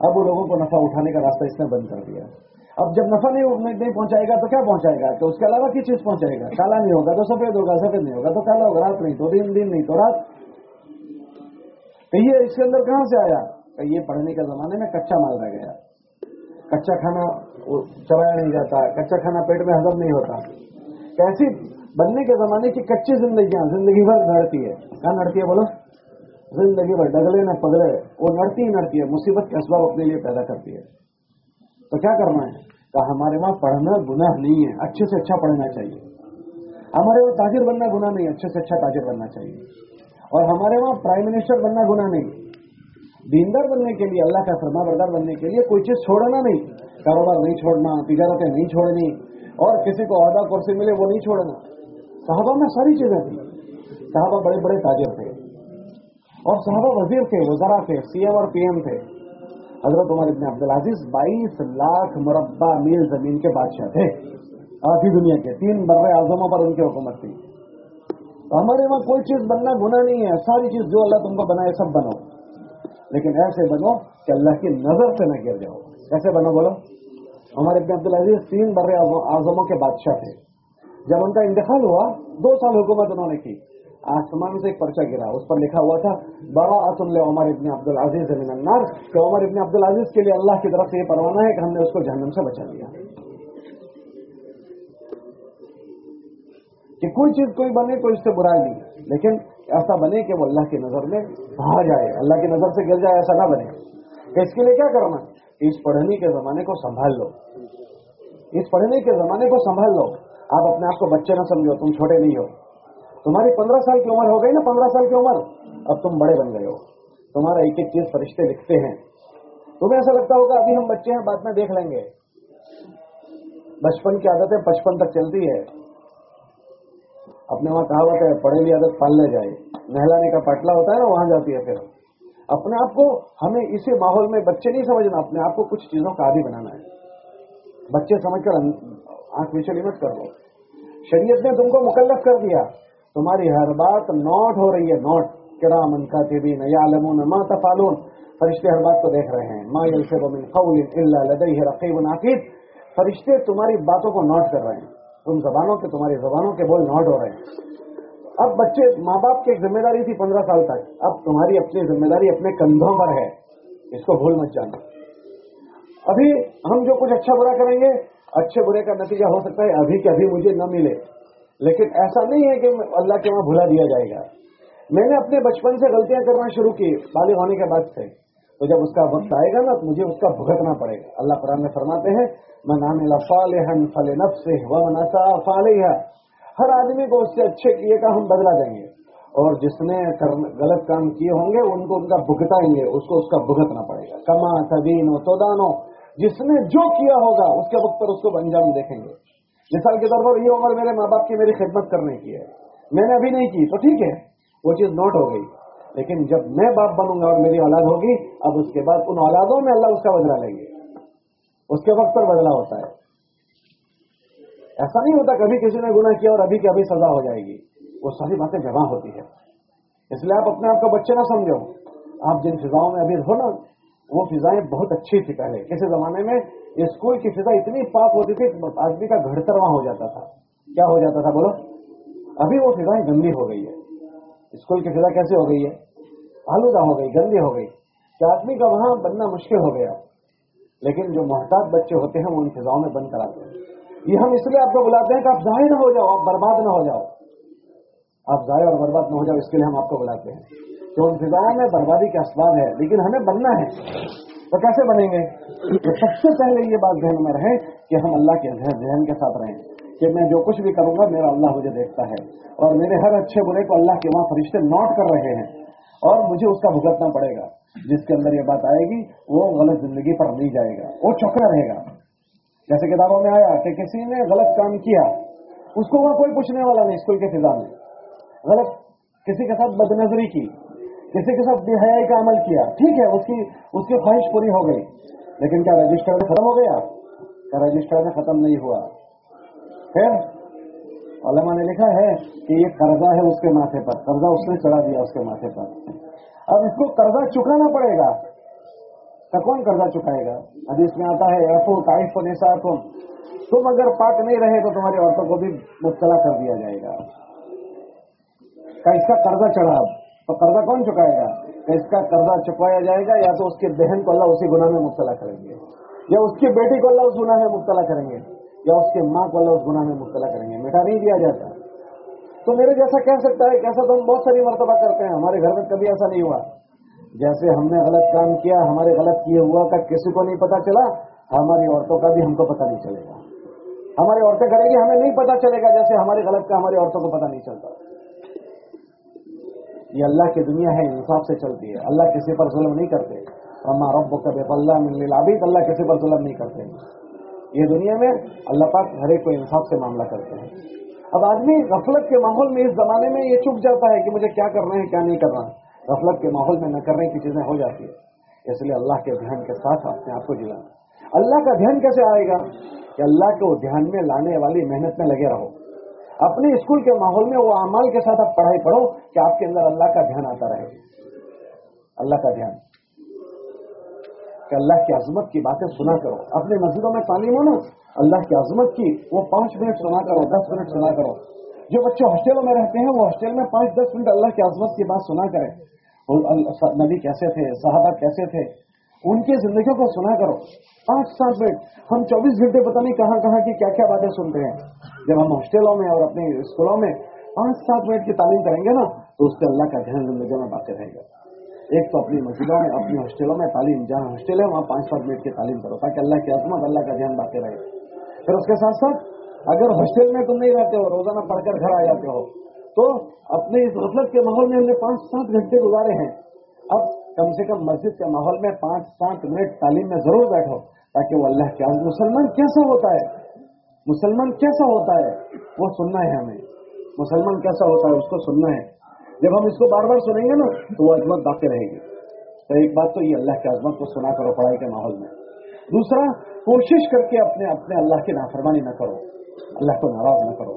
अब वो लोगों को नफा उठाने का रास्ता इसने बंद कर दिया। अब जब नफा नहीं नहीं पहुंचाएगा तो क्या पहुंचाएगा? तो उसके अलावा की चीज़ पहुंचाएगा? काला नहीं होगा तो सफ़ेद होगा, सफ़ेद नहीं होगा तो काला होगा, रात नहीं तो दिन दिन नहीं तो रात। तो इसके अंदर कहाँ से आया? तो ये पढ़ने के जमाने में कच्चा माल रह गया। कच्चा खाना चबाया नहीं जाता, कच्चा खाना पेट में हजम नहीं होता। कैसी बनने के जमाने की कच्ची ज़िंदगी ज़िंदगी भर नड़ती है। क्या नड़ती है बोलो? ज़िंदगी भर डगले न पगड़े वो नड़ती ही नड़ती है, मुसीबत का असबाब अपने लिए पैदा करती है। तो क्या करना है? तो हमारे वहाँ पढ़ना गुनाह नहीं है, अच्छे से अच्छा पढ़ना चाहिए। हमारे वहाँ ताजिर बनना गुना नहीं अच्छे से अच्छा ताजिर बनना चाहिए। और हमारे वहाँ प्राइम मिनिस्टर बनना गुना नहीं। दीनदार बनने के लिए, अल्लाह का फरमा बरदार बनने के लिए कोई चीज़ छोड़ना नहीं। कारोबार नहीं छोड़ना, तिजारतें नहीं छोड़नी। और किसी को अहदा कुर्सी मिले, वो नहीं छोड़ना। साहबा में सारी चीज़ें थी। साहबा बड़े बड़े ताजिर थे। और साहबा वज़ीर थे, वजरा थे सीएम और पीएम थे। हज़रत उमर इबन अब्दुल अज़ीज़ बाईस लाख मुरब्बा मील ज़मीन के बादशाह थे आधी दुनिया के तीन बर्रे आजमों पर उनकी हुकूमत थी। तो हमारे वहाँ कोई चीज़ बनना गुना नहीं है, सारी चीज़ जो अल्लाह तुमको बनाए सब बनो। लेकिन ऐसे बनो कि अल्लाह की नज़र से न गिर जाओ। कैसे बनो बोलो? हमारे इब्न अब्दुल अज़ीज़ तीन बर्रे आजमों के बादशाह थे। जब उनका इंतकाल हुआ, दो साल हुकूमत उन्होंने की। आसमान से एक पर्चा गिरा। उस पर लिखा हुआ था बड़ा अतुल्य उमर इबन अब्दुल अज़ीज़ अमीनार कि उमर इबन अब्दुल अज़ीज़ के लिए अल्लाह की तरफ़ से ये परवाना है कि हमने उसको जहनम से बचा लिया। कि कोई चीज़ कोई बने कोई इससे बुरा नहीं। लेकिन ऐसा बने कि वो अल्लाह की नज़र में बाहर जाए। अल्लाह की नज़र से गिर जाए, ऐसा ना बने। इसके लिए क्या करना इस पढ़ने के जमाने को संभाल लो। इस पढ़ने के जमाने को संभाल लो। आप अपने आप को बच्चे ना समझो, तुम छोटे नहीं हो। तुम्हारी पंद्रह साल की उम्र हो गई ना, पंद्रह साल की उम्र? अब तुम बड़े बन गए हो। तुम्हारा एक एक चीज़ फरिश्ते लिखते हैं। तुम्हें ऐसा लगता होगा, अभी हम बच्चे हैं, बाद में देख लेंगे। बचपन की आदतें बचपन तक चलती है। अपने वहाँ कहावत है, पढ़े ली आदत पाल ले जाए। नहलाने का पाटला होता है ना, वहाँ जाती है फिर। अपने आप को हमें इसी माहौल में बच्चे नहीं समझना, अपने आप को कुछ चीज़ों का आदि बनाना है। बच्चे समझकर आँख विचली मत कर लो शरीयत ने तुमको मुकल्लफ कर दिया। तुम्हारी हर बात नोट हो रही है, नोट। किरामन कातिबीन, यालमून मा तफालून। फरिश्ते हर बात को देख रहे हैं। मा यलफिज़ु मिन क़ौलिन इल्ला लदैहि रक़ीबुन फरिश्ते तुम्हारी बातों को नोट कर रहे हैं। तुम जबानों के, तुम्हारी जबानों के बोल नोट हो रहे हैं। अब बच्चे माँ बाप की एक ज़िम्मेदारी थी पंद्रह साल तक। अब तुम्हारी अपनी ज़िम्मेदारी अपने कंधों पर है। इसको भूल मत जाना। अभी हम जो कुछ अच्छा बुरा करेंगे, अच्छे बुरे का नतीजा हो सकता है। अभी के अभी मुझे न मिले। लेकिन ऐसा नहीं है कि अल्लाह के वहाँ भुला दिया जाएगा। मैंने अपने बचपन से गलतियाँ करना शुरू की, बालिग होने के बाद से। तो जब उसका वक्त आएगा ना तो मुझे उसका भुगतना पड़ेगा। अल्लाह कुरान में फरमाते हैं मैं नाम फल नफ से हर आदमी को उससे अच्छे किए का हम बदला देंगे। और जिसने गलत काम किए होंगे, उनको उनका भुगताएँगे उसको उसका भुगतना पड़ेगा। कमा तबीन तोदानो। जिसने जो किया होगा, उसके वक्त पर उसको अंजाम देखेंगे। मिसाल के तौर पर ये उम्र मेरे माँ बाप की मेरी खिदमत करने की है। मैंने अभी नहीं की तो ठीक है, वो चीज़ नोट हो गई। लेकिन जब मैं बाप बनूँगा और मेरी औलाद होगी, अब उसके बाद उन औलादों में अल्लाह उसका बदला लेंगे। उसके वक्त पर बदला होता है। ऐसा नहीं होता कभी किसी ने गुना किया और अभी की अभी सजा हो जाएगी। वो सारी बातें जमा होती है। इसलिए आप अपने आप को बच्चे ना समझो। आप जिन फिजाओं में अभी हो ना वो फिजाएँ बहुत अच्छी थी पहले, किसी जमाने में स्कूल की फिजा इतनी पाप होती थी आदमी का घड़तर वहाँ हो जाता था। क्या हो जाता था बोलो? अभी वो फिजाएँ गंदी हो गई है। स्कूल की फिजा कैसे हो गई है? आलूदा हो गई, गंदी हो गई। कि आदमी का वहाँ बनना मुश्किल हो गया? लेकिन जो मोहताज बच्चे होते हैं, वो उन फिजाओं में बंद कराते हैं ये हम इसलिए आपको बुलाते हैं कि आप ज़ाहिर हो जाओ, आप बर्बाद न हो जाओ। आप जाए और बर्बाद न हो जाओ, इसके लिए हम आपको बुलाते हैं। तो उन फिजाओं में बर्बादी का असबाब है, लेकिन हमें बनना है। तो कैसे बनेंगे? तो सबसे पहले ये बात ध्यान में रहे कि हम अल्लाह के जहन के साथ रहें कि मैं जो कुछ भी करूँगा, मेरा अल्लाह मुझे देखता है। और मेरे हर अच्छे बुरे को अल्लाह के वहाँ फरिश्ते नोट कर रहे हैं। और मुझे उसका भुगतना पड़ेगा। जिसके अंदर ये बात आएगी, वो गलत ज़िंदगी पर नहीं जाएगा। वो चौकड़ा रहेगा। जैसे किताबों में आया कि किसी ने गलत काम किया, उसको वहाँ कोई पूछने वाला नहीं स्कूल के फिजा में। गलत। किसी के साथ बदनजरी की, किसी के साथ बेहयाई का अमल किया, ठीक है, उसकी उसकी ख्वाहिश पूरी हो गई। लेकिन क्या रजिस्टर में खत्म हो गया? क्या रजिस्टर में खत्म नहीं हुआ? फिर अलमा ने लिखा है कि ये कर्जा है उसके माथे पर, कर्जा उसने चढ़ा दिया उसके माथे पर। अब इसको कर्जा चुकाना पड़ेगा। तो कौन कर्जा चुकाएगा? अभी इसमें आता है ऐफो ताइफ निशाकुम तुम अगर पाक नहीं रहे तो तुम्हारी औरतों को भी मुबतला कर दिया जाएगा। का इसका कर्जा चढ़ा तो कर्जा कौन चुकाएगा? का इसका कर्जा चुकाया जाएगा, या तो उसके बहन को अल्लाह उसी गुना में मुबतला करेंगे। या उसकी बेटी को अल्लाह उस गुना में मुबतला करेंगे, या उसके माँ को अल्लाह उस गुनाह में मुबतला करेंगे। मिटा नहीं दिया जाता। तो मेरे जैसा कह सकता है, कैसा तो हम बहुत सारी मरतबा करते हैं। हमारे घर में कभी ऐसा नहीं हुआ। जैसे हमने गलत काम किया, हमारे गलत किए हुआ का किसी को नहीं पता चला, हमारी औरतों का भी हमको पता नहीं चलेगा। हमारी औरतें करेंगी, हमें नहीं पता चलेगा, जैसे हमारे गलत का हमारी औरतों को पता नहीं चलता। ये अल्लाह की दुनिया है, इंसाफ से चलती है। अल्लाह किसी पर जुल्म नहीं करते। अम्मा रब अल्लाह मिलाबिद अल्लाह किसी पर जुल्म नहीं करते। ये दुनिया में अल्लाह पाक हर एक को इंसाफ से मामला करते हैं। अब आदमी गफलत के माहौल में इस जमाने में ये चुप जाता है कि मुझे क्या करना है, क्या नहीं करना गफलत के माहौल में न करने की चीज़ें हो जाती है। इसलिए अल्लाह के ध्यान के साथ अपने आप को जिलाना अल्लाह का ध्यान कैसे आएगा? कि अल्लाह को ध्यान में लाने वाली मेहनत में लगे रहो। अपने स्कूल के माहौल में वो अमाल के साथ आप पढ़ाई पढ़ो कि आपके अंदर अल्लाह का ध्यान आता रहे। अल्लाह का ध्यान। अल्लाह की अजमत की बातें सुना करो। अपने मस्जिदों में तालीम हो ना अल्लाह की अजमत की वो पाँच मिनट सुना करो, दस मिनट सुना करो। जो बच्चे हॉस्टलों में रहते हैं, वो हॉस्टल में पाँच दस मिनट अल्लाह की अजमत की बात सुना करें। नबी कैसे थे, साहबा कैसे थे? उनकी ज़िंदगी को सुना करो। पाँच सात मिनट। हम चौबीस घंटे पता नहीं कहाँ कहाँ की क्या क्या बातें सुनते हैं। जब हम हॉस्टलों में और अपने स्कूलों में पाँच सात मिनट की तालीम करेंगे ना तो उससे अल्लाह का ध्यान ज़िंदगी में बातें रहेगा। एक तो अपनी मस्जिदों में, अपनी हॉस्टलों में तालीम, जहाँ हॉस्टल है, वहाँ पाँच सात मिनट की तालीम करो, ताकि अल्लाह की आजमत अल्लाह का ध्यान बातें रहे। फिर उसके साथ साथ अगर हॉस्टल में तुम नहीं रहते हो, रोज़ाना पढ़कर घर आ जाते हो तो अपने इस गफलत के माहौल में हमने पाँच सात घंटे गुजारे हैं। अब कम से कम मस्जिद के माहौल में पाँच, सात मिनट तालीम में ज़रूर बैठो, ताकि वो अल्लाह के मुसलमान कैसा होता है? मुसलमान कैसा होता है? वो सुनना है हमें। मुसलमान कैसा होता है, उसको सुनना है। जब हम इसको बार बार सुनेंगे ना तो वो अजमत बाकी रहेगी। तो एक बात तो ये, अल्लाह की अजमत को सुना करो पढ़ाई के माहौल में। दूसरा, कोशिश करके अपने अपने अल्लाह की नाफरमानी न करो। अल्लाह को नाराज़ न करो।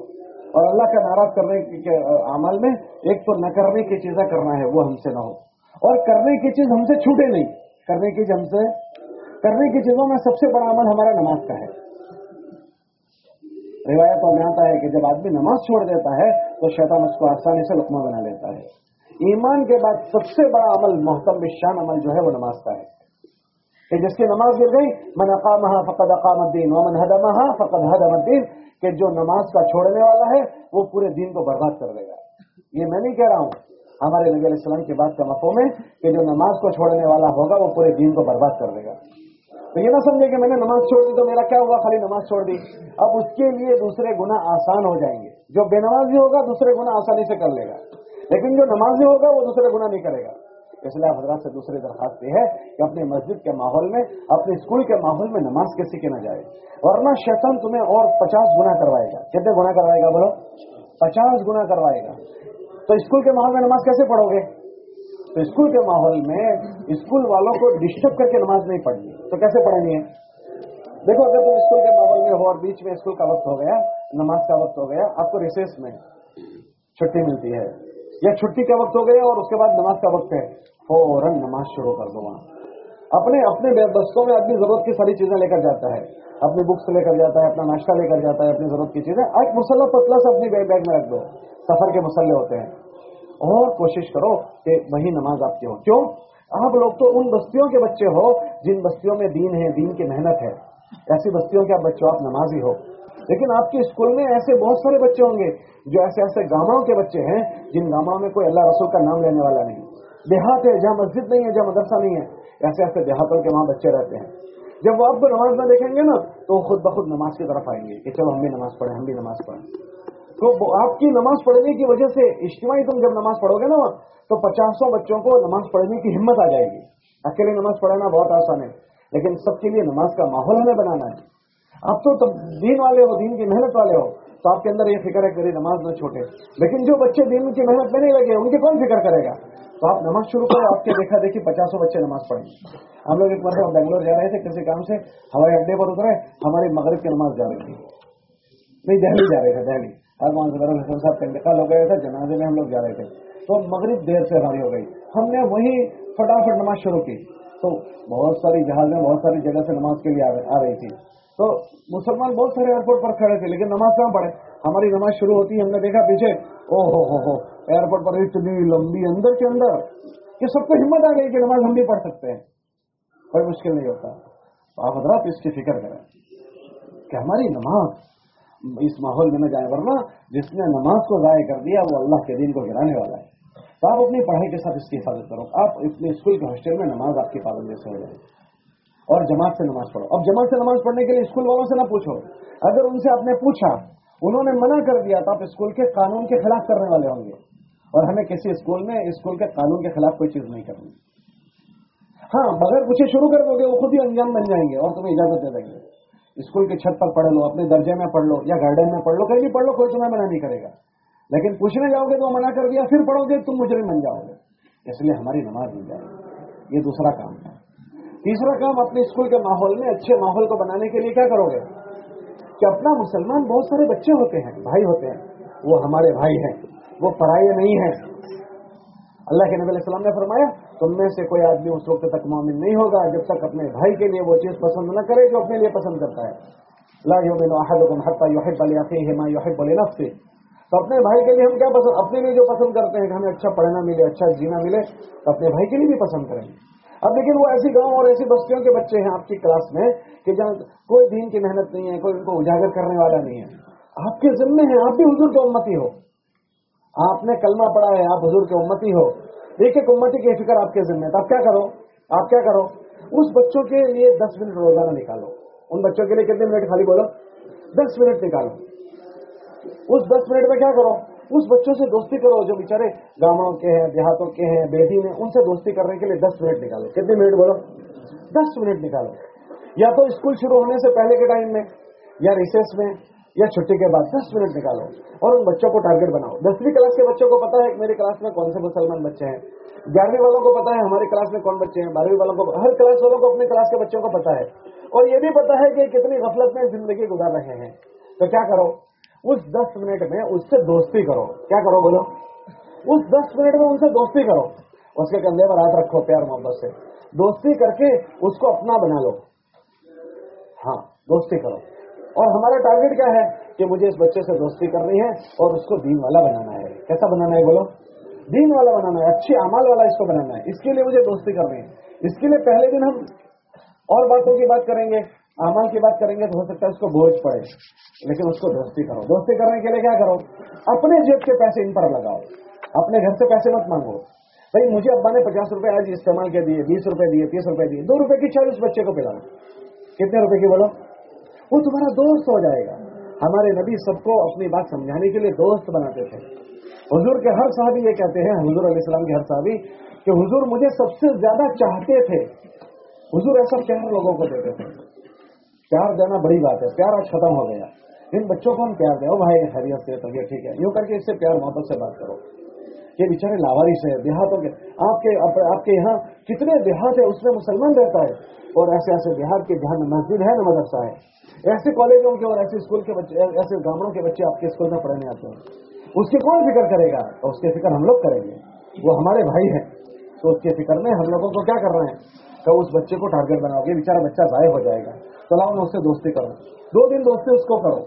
और अल्लाह का नाराज़ करने के अमल में एक तो न करने की चीज़ें करना है, वो हमसे ना हो। और करने की चीज़ हमसे छूटे नहीं। करने की हमसे, करने की चीज़ों में सबसे बड़ा अमल हमारा नमाज़ का है। रिवायतों में आता है कि जब आदमी नमाज़ छोड़ देता है तो शैतान उसको आसानी से लकमा बना लेता है। ईमान के बाद सबसे बड़ा अमल, मोहतम शान अमल जो है, वो नमाज़ का है। कि जिसकी नमाज़ गिर गई, मन अकामहा फ़कद अकामद्दीन व मन हदमहा फ़कद हदमद्दीन कि जो नमाज़ का छोड़ने वाला है, वो पूरे दिन को बर्बाद कर देगा। ये मैं नहीं कह रहा हूँ हमारे नबी सलाम की बात का मफो में कि जो नमाज़ को छोड़ने वाला होगा, वो पूरे दिन को बर्बाद कर देगा। तो ये ना समझे कि मैंने नमाज़ छोड़ दी तो मेरा क्या हुआ? खाली नमाज़ छोड़ दी। अब उसके लिए दूसरे गुना आसान हो जाएँगे। जो बेनमाजी होगा, दूसरे गुना आसानी से कर लेगा। लेकिन जो नमाजी होगा, वो दूसरे गुना नहीं करेगा। इसलिए आप हजरात से दूसरी दरखास्त है कि अपने मस्जिद के माहौल में, अपने स्कूल के माहौल में नमाज़ कैसे के ना जाए। वरना शैतान तुम्हें और पचास गुना करवाएगा। कितने गुना करवाएगा बोलो? पचास गुना करवाएगा। तो स्कूल के माहौल में नमाज़ कैसे पढ़ोगे? तो स्कूल के माहौल में स्कूल वालों को डिस्टर्ब करके नमाज़ नहीं पढ़नी। तो कैसे पढ़नी है? देखो, अगर तुम स्कूल के माहौल में हो और बीच में स्कूल का वक्त हो गया, नमाज़ का वक्त हो गया, आपको रिसेस में छुट्टी मिलती है। या छुट्टी का वक्त हो गया और उसके बाद नमाज़ का वक्त है, फ़ौरन नमाज़ शुरू कर दो वहाँ। अपने अपने बस्तों में अपनी ज़रूरत की सारी चीज़ें लेकर जाता है। अपनी बुक्स लेकर जाता है, अपना नाश्ता लेकर जाता है, अपनी ज़रूरत की चीज़ें एक मुसल्ला पतला से अपनी बैग में रख दो। सफ़र के मसले होते हैं। और कोशिश करो कि वही नमाज़ आपकी हो। क्यों? आप लोग तो उन बस्तियों के बच्चे हो, जिन बस्तियों में दीन है, दीन की मेहनत है। ऐसी बस्तियों के आप बच्चों, आप नमाजी हो। लेकिन आपके स्कूल में ऐसे बहुत सारे बच्चे होंगे, जो ऐसे ऐसे गाँवों के बच्चे हैं, जिन गाँवों में कोई अल्लाह रसूल का नाम लेने वाला नहीं। देहात है, जहाँ मस्जिद नहीं है, जहाँ मदरसा नहीं है। ऐसे ऐसे देहातों के वहाँ बच्चे रहते हैं। जब वो आपको नमाज़ में देखेंगे ना तो खुद ब खुद नमाज़ की तरफ़ आएँगे कि चलो, हम भी नमाज़ पढ़े, हम भी नमाज़ पढ़े। तो आपकी नमाज़ पढ़ने की वजह से इज्तमाही तुम जब नमाज़ पढ़ोगे ना तो पचासों बच्चों को नमाज़ पढ़ने की हिम्मत आ जाएगी। अकेले नमाज़ पढ़ाना बहुत आसान है, लेकिन सबके लिए नमाज़ का माहौल हमें बनाना है। आप तो दीन वाले हो, दीन की मेहनत वाले हो तो आपके अंदर ये फ़िक्र है कि नमाज़ न छोटे। लेकिन जो बच्चे दीन की मेहनत में नहीं लगे, उनकी कौन फ़िक्र करेगा? तो आप नमाज़ शुरू करो, आपके देखा देखी पचासों बच्चे नमाज़ पढ़ेंगे। हम लोग एक बार बेंगलोर जा रहे थे, किसी काम से हवाई अड्डे पर उतरे, हमारी मगरब की नमाज़ जा रही थी। नहीं दहली जा रहे थे दहली अरमान हसन साहब का इंतकाल हो गया था, जनाजे में हम लोग जा रहे थे। तो मगरब देर से हमारी हो गई। हमने वही फटाफट नमाज़ शुरू की। तो बहुत सारी जहाज़ में बहुत सारी जगह से नमाज़ के लिए आ रही थी। तो मुसलमान बहुत सारे एयरपोर्ट पर खड़े थे, लेकिन नमाज़ कहाँ पढ़े? हमारी नमाज़ शुरू होती है हमने देखा पीछे ओ हो हो हो एयरपोर्ट पर इतनी लंबी अंदर के अंदर, कि सबको हिम्मत आ गई कि नमाज़ हम भी पढ़ सकते हैं। कोई मुश्किल नहीं होता। तो आप हजरात इसकी फ़िक्र करें कि हमारी नमाज़, इस माहौल में न जाए, वरना जिसने नमाज़ को जाय कर दिया, वो अल्लाह के दिन को गिराने वाला है। तो आप अपनी पढ़ाई के साथ इसकी हिफाजत करो। आप अपने स्कूल के हॉस्टल में नमाज़ आपकी पाबंदी से हो जाए और जमात से नमाज़ पढ़ो। अब जमात से नमाज़ पढ़ने के लिए स्कूल वालों से ना पूछो। अगर उनसे आपने पूछा, उन्होंने मना कर दिया तो आप स्कूल के कानून के खिलाफ करने वाले होंगे। और हमें किसी स्कूल में स्कूल के कानून के खिलाफ कोई चीज़ नहीं करनी। हाँ बगैर पूछे शुरू कर दोगे, वो खुद ही अंजाम बन जाएँगे और तुम्हें इजाज़त दे देंगे। स्कूल की छत पर पढ़ लो, अपने दर्जे में पढ़ लो, या गार्डन में पढ़ लो, कहीं भी पढ़ लो, कोई तुम्हें मना नहीं करेगा। लेकिन पूछने जाओगे तो मना कर दिया, फिर पढ़ोगे, तुम मुजरिम बन जाओगे। इसलिए हमारी नमाज़ नहीं जाएगी। ये दूसरा काम है। तीसरा काम अपने स्कूल के माहौल में अच्छे माहौल को बनाने के लिए क्या करोगे? कि अपना मुसलमान बहुत सारे बच्चे होते हैं, भाई होते हैं। वो हमारे भाई हैं। वो पढ़ाई नहीं है। अल्लाह के नबी सलाम ने फरमाया, तुम में से कोई आदमी उस वक्त तक मोमिन नहीं होगा, जब तक अपने भाई के लिए वो चीज़ पसंद न करे जो अपने लिए पसंद करता है। तो अपने भाई के लिए हम क्या पसंद, अपने लिए जो पसंद करते हैं कि हमें अच्छा पढ़ना मिले अच्छा जीना मिले तो अपने भाई के लिए भी पसंद करेंगे। अब लेकिन वो ऐसी गाँव और ऐसी बस्तियों के बच्चे हैं आपकी क्लास में कि जहाँ कोई दीन की मेहनत नहीं है, कोई उनको उजागर करने वाला नहीं है। आपके जिम्मे है, आप भी हुजूर के उम्मती हो। आपने कलमा पढ़ा है, आप हजूर के उम्मती हो। एक एक उम्मती की फ़िक्र आपके जिम्मे तो आप क्या करो? आप क्या करो? उस बच्चों के लिए दस मिनट रोज़ाना निकालो। उन बच्चों के लिए कितने मिनट खाली बोलो? दस मिनट निकालो। उस दस मिनट में क्या करो? उस बच्चों से दोस्ती करो जो बेचारे गाँवों के हैं, देहातों के हैं, बेटी में उनसे दोस्ती करने के लिए दस मिनट निकालो। कितने मिनट बोलो? दस मिनट निकालो। या तो स्कूल शुरू होने से पहले के टाइम में, या रिसेस में, या छुट्टी के बाद दस मिनट निकालो और उन बच्चों को टारगेट बनाओ। दसवीं क्लास के बच्चों को पता है मेरी क्लास में कौन से मुसलमान बच्चे हैं। ग्यारहवीं वालों को पता है हमारे क्लास में कौन बच्चे हैं। बारहवीं वालों को हर क्लास वालों को अपने क्लास के बच्चों को पता है। और ये भी पता है कि कितनी गफलत में ज़िंदगी गुजार रहे हैं। तो क्या करो? उस दस मिनट में उससे दोस्ती करो। क्या करो बोलो? उस दस मिनट में उनसे दोस्ती करो। उसके कंधे पर हाथ रखो प्यार मोहब्बत से। दोस्ती करके उसको अपना बना लो। हाँ दोस्ती करो। और हमारा टारगेट क्या है? कि मुझे इस बच्चे से दोस्ती करनी है और उसको दीन वाला बनाना है। कैसा बनाना है बोलो? दीन वाला बनाना है, अच्छी अमाल वाला इसको बनाना है। इसके लिए मुझे दोस्ती करनी है। इसके लिए पहले दिन हम और बातों की बात करेंगे। अमाल की बात करेंगे तो हो सकता है उसको बोझ पड़े, लेकिन उसको दोस्ती करो। दोस्ती करने के लिए क्या करो? अपने जेब के पैसे इन पर लगाओ। अपने घर से पैसे मत मांगो। भाई, मुझे अब्बा ने पचास रुपए आज इस्तेमाल के दिए, बीस रुपए दिए, तीस रुपए दिए, दो रुपए की चाय उस बच्चे को पिलाओ। कितने रुपए की बोलो? वो तुम्हारा दोस्त हो जाएगा। हमारे नबी सबको अपनी बात समझाने के लिए दोस्त बनाते थे। हुजूर के हर साहबी ये कहते हैं, हुजूर अलैहिस्सलाम के हर साहबी, कि हुजूर मुझे सबसे ज़्यादा चाहते थे। हुजूर ऐसा प्यार लोगों को देते थे। प्यार देना बड़ी बात है। प्यार आज खत्म हो गया। इन बच्चों को हम प्यार दे। भाई हरियत से तबियत ठीक है। यूँ करके इससे प्यार, मोहब्बत से बात करो। ये बेचारे लावारिश है, देहातों के। आपके आपके यहाँ कितने देहात है, उसमें मुसलमान रहता है। और ऐसे ऐसे देहात के जहाँ मस्जिद है न, मदरसा है। ऐसे कॉलेजों के और ऐसे स्कूल के बच्चे, ऐसे गाँवों के बच्चे आपके स्कूल में पढ़ने आते हैं। उसकी कौन फ़िक्र करेगा? तो उसकी फ़िक्र हम लोग करेंगे। वो हमारे भाई हैं। तो उसके फ़िक्र में हम लोगों को क्या करना है? तो उस बच्चे को टारगेट बनाओगे। बेचारा बच्चा जाय हो जाएगा। चलाओ ना उससे दोस्ती करो। दो दिन दोस्ती उसको करो।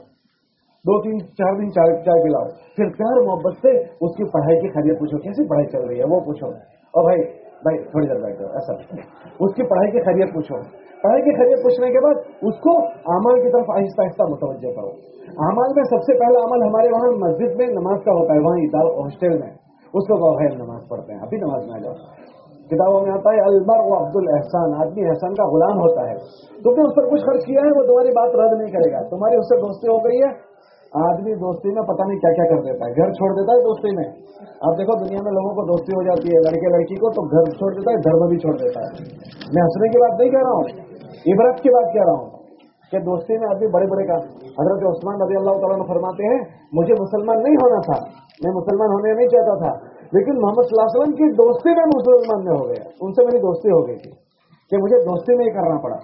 दो तीन, चार दिन चाय चाय पिलाओ। फिर प्यार मोहब्बत से उसकी पढ़ाई की खैरियत पूछो, कैसी पढ़ाई चल रही है, वो पूछो। और भाई भाई, थोड़ी देर बैठ जाओ, ऐसा उसकी पढ़ाई की खैरियत पूछो। पढ़ाई की खैरियत पूछने के बाद उसको अमल की तरफ़ आहिस्ता आहिस्ता मुतवजह करो। अमल में सबसे पहला अमल हमारे वहाँ मस्जिद में नमाज़ का होता है, वहाँ हॉस्टल में। उसको कहो है नमाज़ पढ़ते हैं, अभी नमाज़ में आ जाओ। किताबों में आता है, अलमर व अब्दुल एहसान आदमी एहसान का गुलाम होता है। तुमने उस पर कुछ खर्च किया है, वो तुम्हारी बात रद्द नहीं करेगा। तुम्हारी उससे दोस्ती हो गई है। आदमी दोस्ती में पता नहीं क्या क्या कर देता है। घर छोड़ देता है दोस्ती में। आप देखो, दुनिया में लोगों को दोस्ती हो जाती है, लड़के लड़की को तो घर छोड़ देता है, धर्म भी छोड़ देता है। मैं हंसने की बात नहीं कह रहा हूँ, इबरत की बात कह रहा हूँ कि दोस्ती में आदमी बड़े बड़े का हज़रत उस्मान रज़ी अल्लाह फरमाते हैं, मुझे मुसलमान नहीं होना था। मैं मुसलमान होने नहीं चाहता था। लेकिन मोहम्मद वसल्लम की दोस्ती में मुसलमान में हो गया। उनसे मेरी दोस्ती हो गई थी कि मुझे दोस्ती में ही करना पड़ा।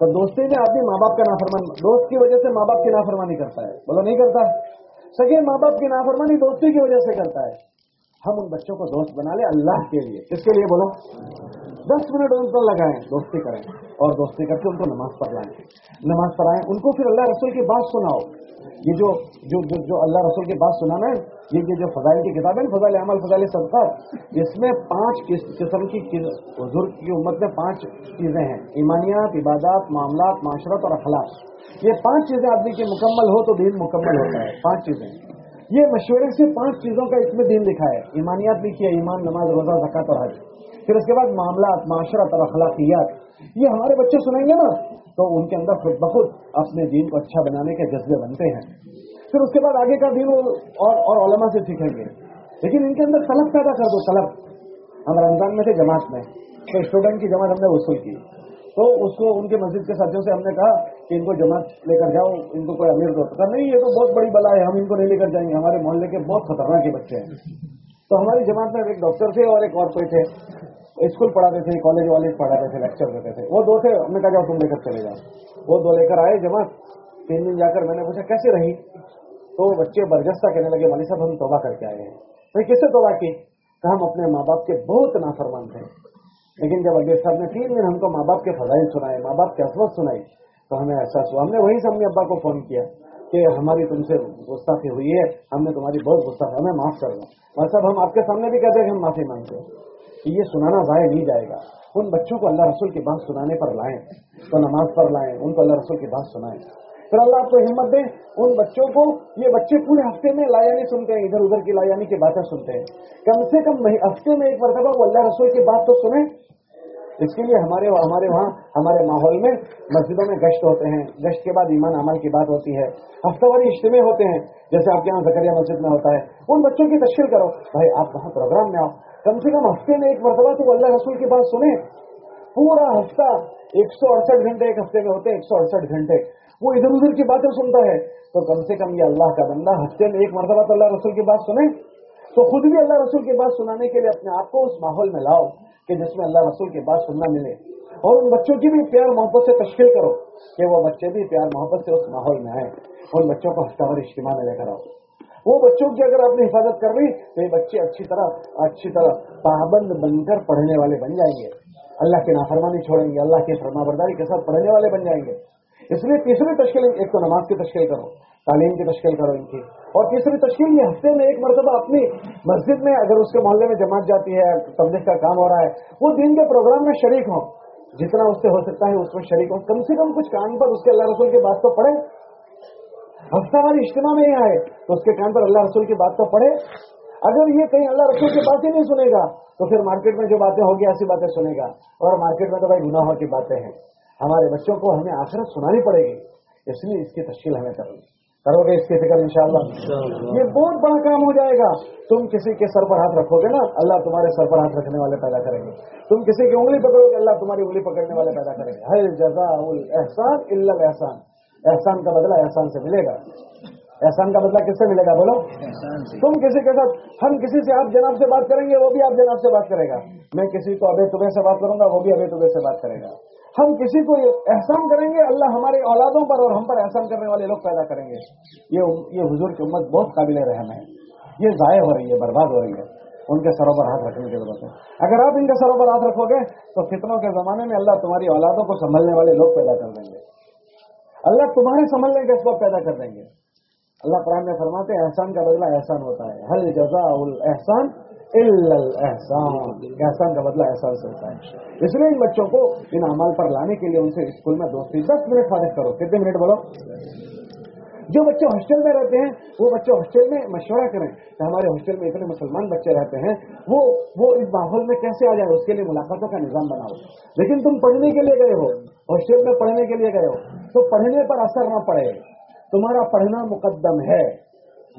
तो दोस्ती में आदमी माँ बाप का नाफरमान दोस्त की वजह से माँ बाप की नाफरमानी करता है। बोलो नहीं करता। सगे माँ बाप की नाफरमानी दोस्ती की वजह से करता है। हम उन बच्चों को दोस्त बना ले अल्लाह के लिए। किसके लिए बोलो? दस मिनट उनको लगाए दोस्ती करें। और दोस्ती करके उनको नमाज़ पढ़ाएँ नमाज़ पढ़ाएँ उनको फिर अल्लाह रसूल की बात सुनाओ। ये जो जो जो, जो अल्लाह रसूल की बात सुनाना है ये जो फजाइल की किताब है ना फजाइल अमल, फजाइल सबका इसमें पाँच किस्म की हजूर की उम्मत में पाँच चीज़ें हैं। ईमानियात, इबादत मामला माशरत और अखलाक। ये पाँच चीज़ें आदमी की मुकम्मल हो तो दीन मुकम्मल होता है। पाँच चीज़ें। ये मशवरे से पाँच चीज़ों का इसमें दीन लिखा है। ईमानियात भी किया, ईमान, नमाज़, रोजा, जक़ात और हज। फिर उसके बाद मामला माशरत और अखलाकियात। ये हमारे बच्चे सुनेंगे ना तो उनके अंदर खुद बखुद अपने दीन को अच्छा बनाने के जज्बे बनते हैं। फिर उसके बाद आगे का दीन और और ओलमा से सीखेंगे। लेकिन इनके अंदर तलब पैदा कर दो, तलब। हम रमज़ान में थे, जमात में। तो स्टूडेंट की जमात हमने वसूल की। तो उसको उनके मस्जिद के साथियों से हमने कहा कि इनको जमात लेकर जाओ, इनको कोई अमीर दो तो कहा नहीं, ये तो बहुत बड़ी बला है, हम इनको नहीं लेकर जाएँगे। हमारे मोहल्ले के बहुत खतरनाक के बच्चे हैं। तो हमारी जमात में एक डॉक्टर थे और एक और कोई थे। स्कूल पढ़ाते थे कॉलेज वाले पढ़ाते थे लेक्चर देते थे। वो दो थे, हमने कहा जाओ तुम लेकर चले जाओ। वो दो लेकर आए जमात। तीन दिन जाकर मैंने पूछा, कैसे रही? तो बच्चे बरजस्ता कहने लगे वाली साहब, हम तोबा करके आए हैं। भाई, किससे तोबा की? तो हम अपने माँ बाप के बहुत नाफरमान थे। लेकिन जब अजय साहब ने तीन दिन हमको माँ बाप के फजाइल सुनाए माँ बाप की असमत सुनाई तो हमें एहसास हुआ। हमने वही से अम्मी अब्बा को फ़ोन किया कि हमारी तुमसे गुस्ताखी हुई है, हमने तुम्हारी बहुत गुस्सा हमें माफ़ कर दो। भाई साहब, हम आपके सामने भी कहते हैं कि हम माफ़ी मांगते हैं। कि ये सुनाना जाए नहीं जाएगा। उन बच्चों को अल्लाह रसूल की बात सुनाने पर लाएँ तो नमाज़ पर लाएँ, उनको अल्लाह रसूल की बात सुनाएँ। फिर अल्लाह आपको हिम्मत दे, उन बच्चों को, ये बच्चे पूरे हफ़्ते में लायानी सुनते हैं इधर उधर की लायानी की बातें सुनते हैं। कम से कम हफ़्ते में एक मरतबा वो अल्लाह रसूल की बात तो सुने। इसके लिए हमारे हमारे वहाँ, हमारे माहौल में मस्जिदों में गश्त होते हैं। गश्त के बाद ईमान अमल की बात होती है। हफ्तावारी इज्तमे होते हैं, जैसे आपके यहाँ जकरिया मस्जिद में होता है। उन बच्चों की तश्किल करो। भाई, आप वहाँ प्रोग्राम में आओ। कम से कम हफ़्ते में एक मरतबा तो अल्लाह रसूल की बात सुने। पूरा हफ़्ता एक सौ अड़सठ घंटे एक हफ़्ते में होते हैं, एक सौ अड़सठ घंटे। वो इधर उधर की बातें सुनता है। तो कम से कम ये अल्लाह का बंदा हफ़्ते में एक मरतबा तो अल्लाह रसूल की बात सुने। तो खुद भी अल्लाह रसूल की बात सुनाने के लिए अपने आप को उस माहौल में लाओ कि जिसमें अल्लाह रसूल की बात सुनना मिले। और उन बच्चों की भी प्यार मोहब्बत से तश्किल करो कि वो बच्चे भी प्यार मोहब्बत से उस माहौल में आए उन बच्चों को हफ्तावर इज्तिमा में लेकर आओ। वो बच्चों की अगर आपने हिफाजत कर ली तो ये बच्चे अच्छी तरह अच्छी तरह पाबंद बनकर पढ़ने वाले बन जाएँगे। अल्लाह की नाफरमानी छोड़ेंगे, अल्लाह की फरमाबरदारी के साथ पढ़ने वाले बन जाएँगे। इसलिए तीसरी तश्किल एक तो नमाज़ की तश्किल करो, तालीम की तश्किल करो इनकी। और तीसरी तश्किल ये हफ़्ते में एक मरतबा अपनी मस्जिद में अगर उसके मोहल्ले में जमात जाती है, तबलीग का काम हो रहा है, वो दिन के प्रोग्राम में शरीक हो। जितना उससे हो सकता है उसमें शरीक हो। कम से कम कुछ कान पर उसके अल्लाह रसूल की बात तो पढ़े। हफ्तावारी इज्तमा में ही आए तो उसके कान पर अल्लाह रसूल की बात तो पढ़े। अगर ये कहीं अल्लाह रसूल की बात ही नहीं सुनेगा तो फिर मार्केट में जो बातें होगी, ऐसी बातें सुनेगा। और मार्केट में तो भाई गुनाहों की बातें हैं। हमारे बच्चों को हमें आखिरत सुनानी पड़ेगी। इसलिए इसकी तश्कील हमें करनी करोगे इसकी फ़िक्र इंशाल्लाह? ये बहुत बड़ा काम हो जाएगा। तुम किसी के सर पर हाथ रखोगे ना अल्लाह तुम्हारे सर पर हाथ रखने वाले पैदा करेंगे। तुम किसी की उंगली पकड़ोगे अल्लाह तुम्हारी उंगली पकड़ने वाले पैदा करेंगे। हर जजा उल एहसान इल्ल एहसान। एहसान का बदला एहसान से मिलेगा। एहसान का बदला किससे मिलेगा बोलो? तुम किसी के साथ हम किसी से आप जनाब से बात करेंगे वो भी आप जनाब से बात करेगा। मैं किसी को अबे तुम्हें से बात करूँगा वो भी अबे तुम्हें से बात करेगा। हम किसी को एहसान करेंगे, अल्लाह हमारे औलादों पर और हम पर एहसान करने वाले लोग पैदा करेंगे। ये ये हुजूर की उम्मत बहुत काबिल रहम है। ये जाय हो रही है, बर्बाद हो रही है, उनके सरों पर हाथ रखने की ज़रूरत है। अगर आप इनके सरों पर हाथ रखोगे तो फितनों के जमाने में अल्लाह तुम्हारी औलादों को संभलने वाले लोग पैदा कर देंगे। अल्लाह तुम्हारे संभलने के इसको पैदा कर देंगे। अल्लाह कुरान में फरमाते हैं, एहसान का बदला एहसान होता है। हल जजा उल एहसान एहसान एहसान का बदला एहसान से होता है। इसलिए इन बच्चों को इन अमल पर लाने के लिए उनसे स्कूल में दोस्ती दस मिनट फारिग करो। कितने मिनट बोलो? जो बच्चे हॉस्टल में रहते हैं, वो बच्चे हॉस्टल में मशवरा करें। कि हमारे हॉस्टल में इतने मुसलमान बच्चे रहते हैं, वो वो इस माहौल में कैसे आ जाए, उसके लिए मुलाकातों का निज़ाम बनाओ। लेकिन तुम पढ़ने के लिए गए हो, हॉस्टल में पढ़ने के लिए गए हो तो पढ़ने पर असर ना पड़े। तुम्हारा पढ़ना मुकदम है।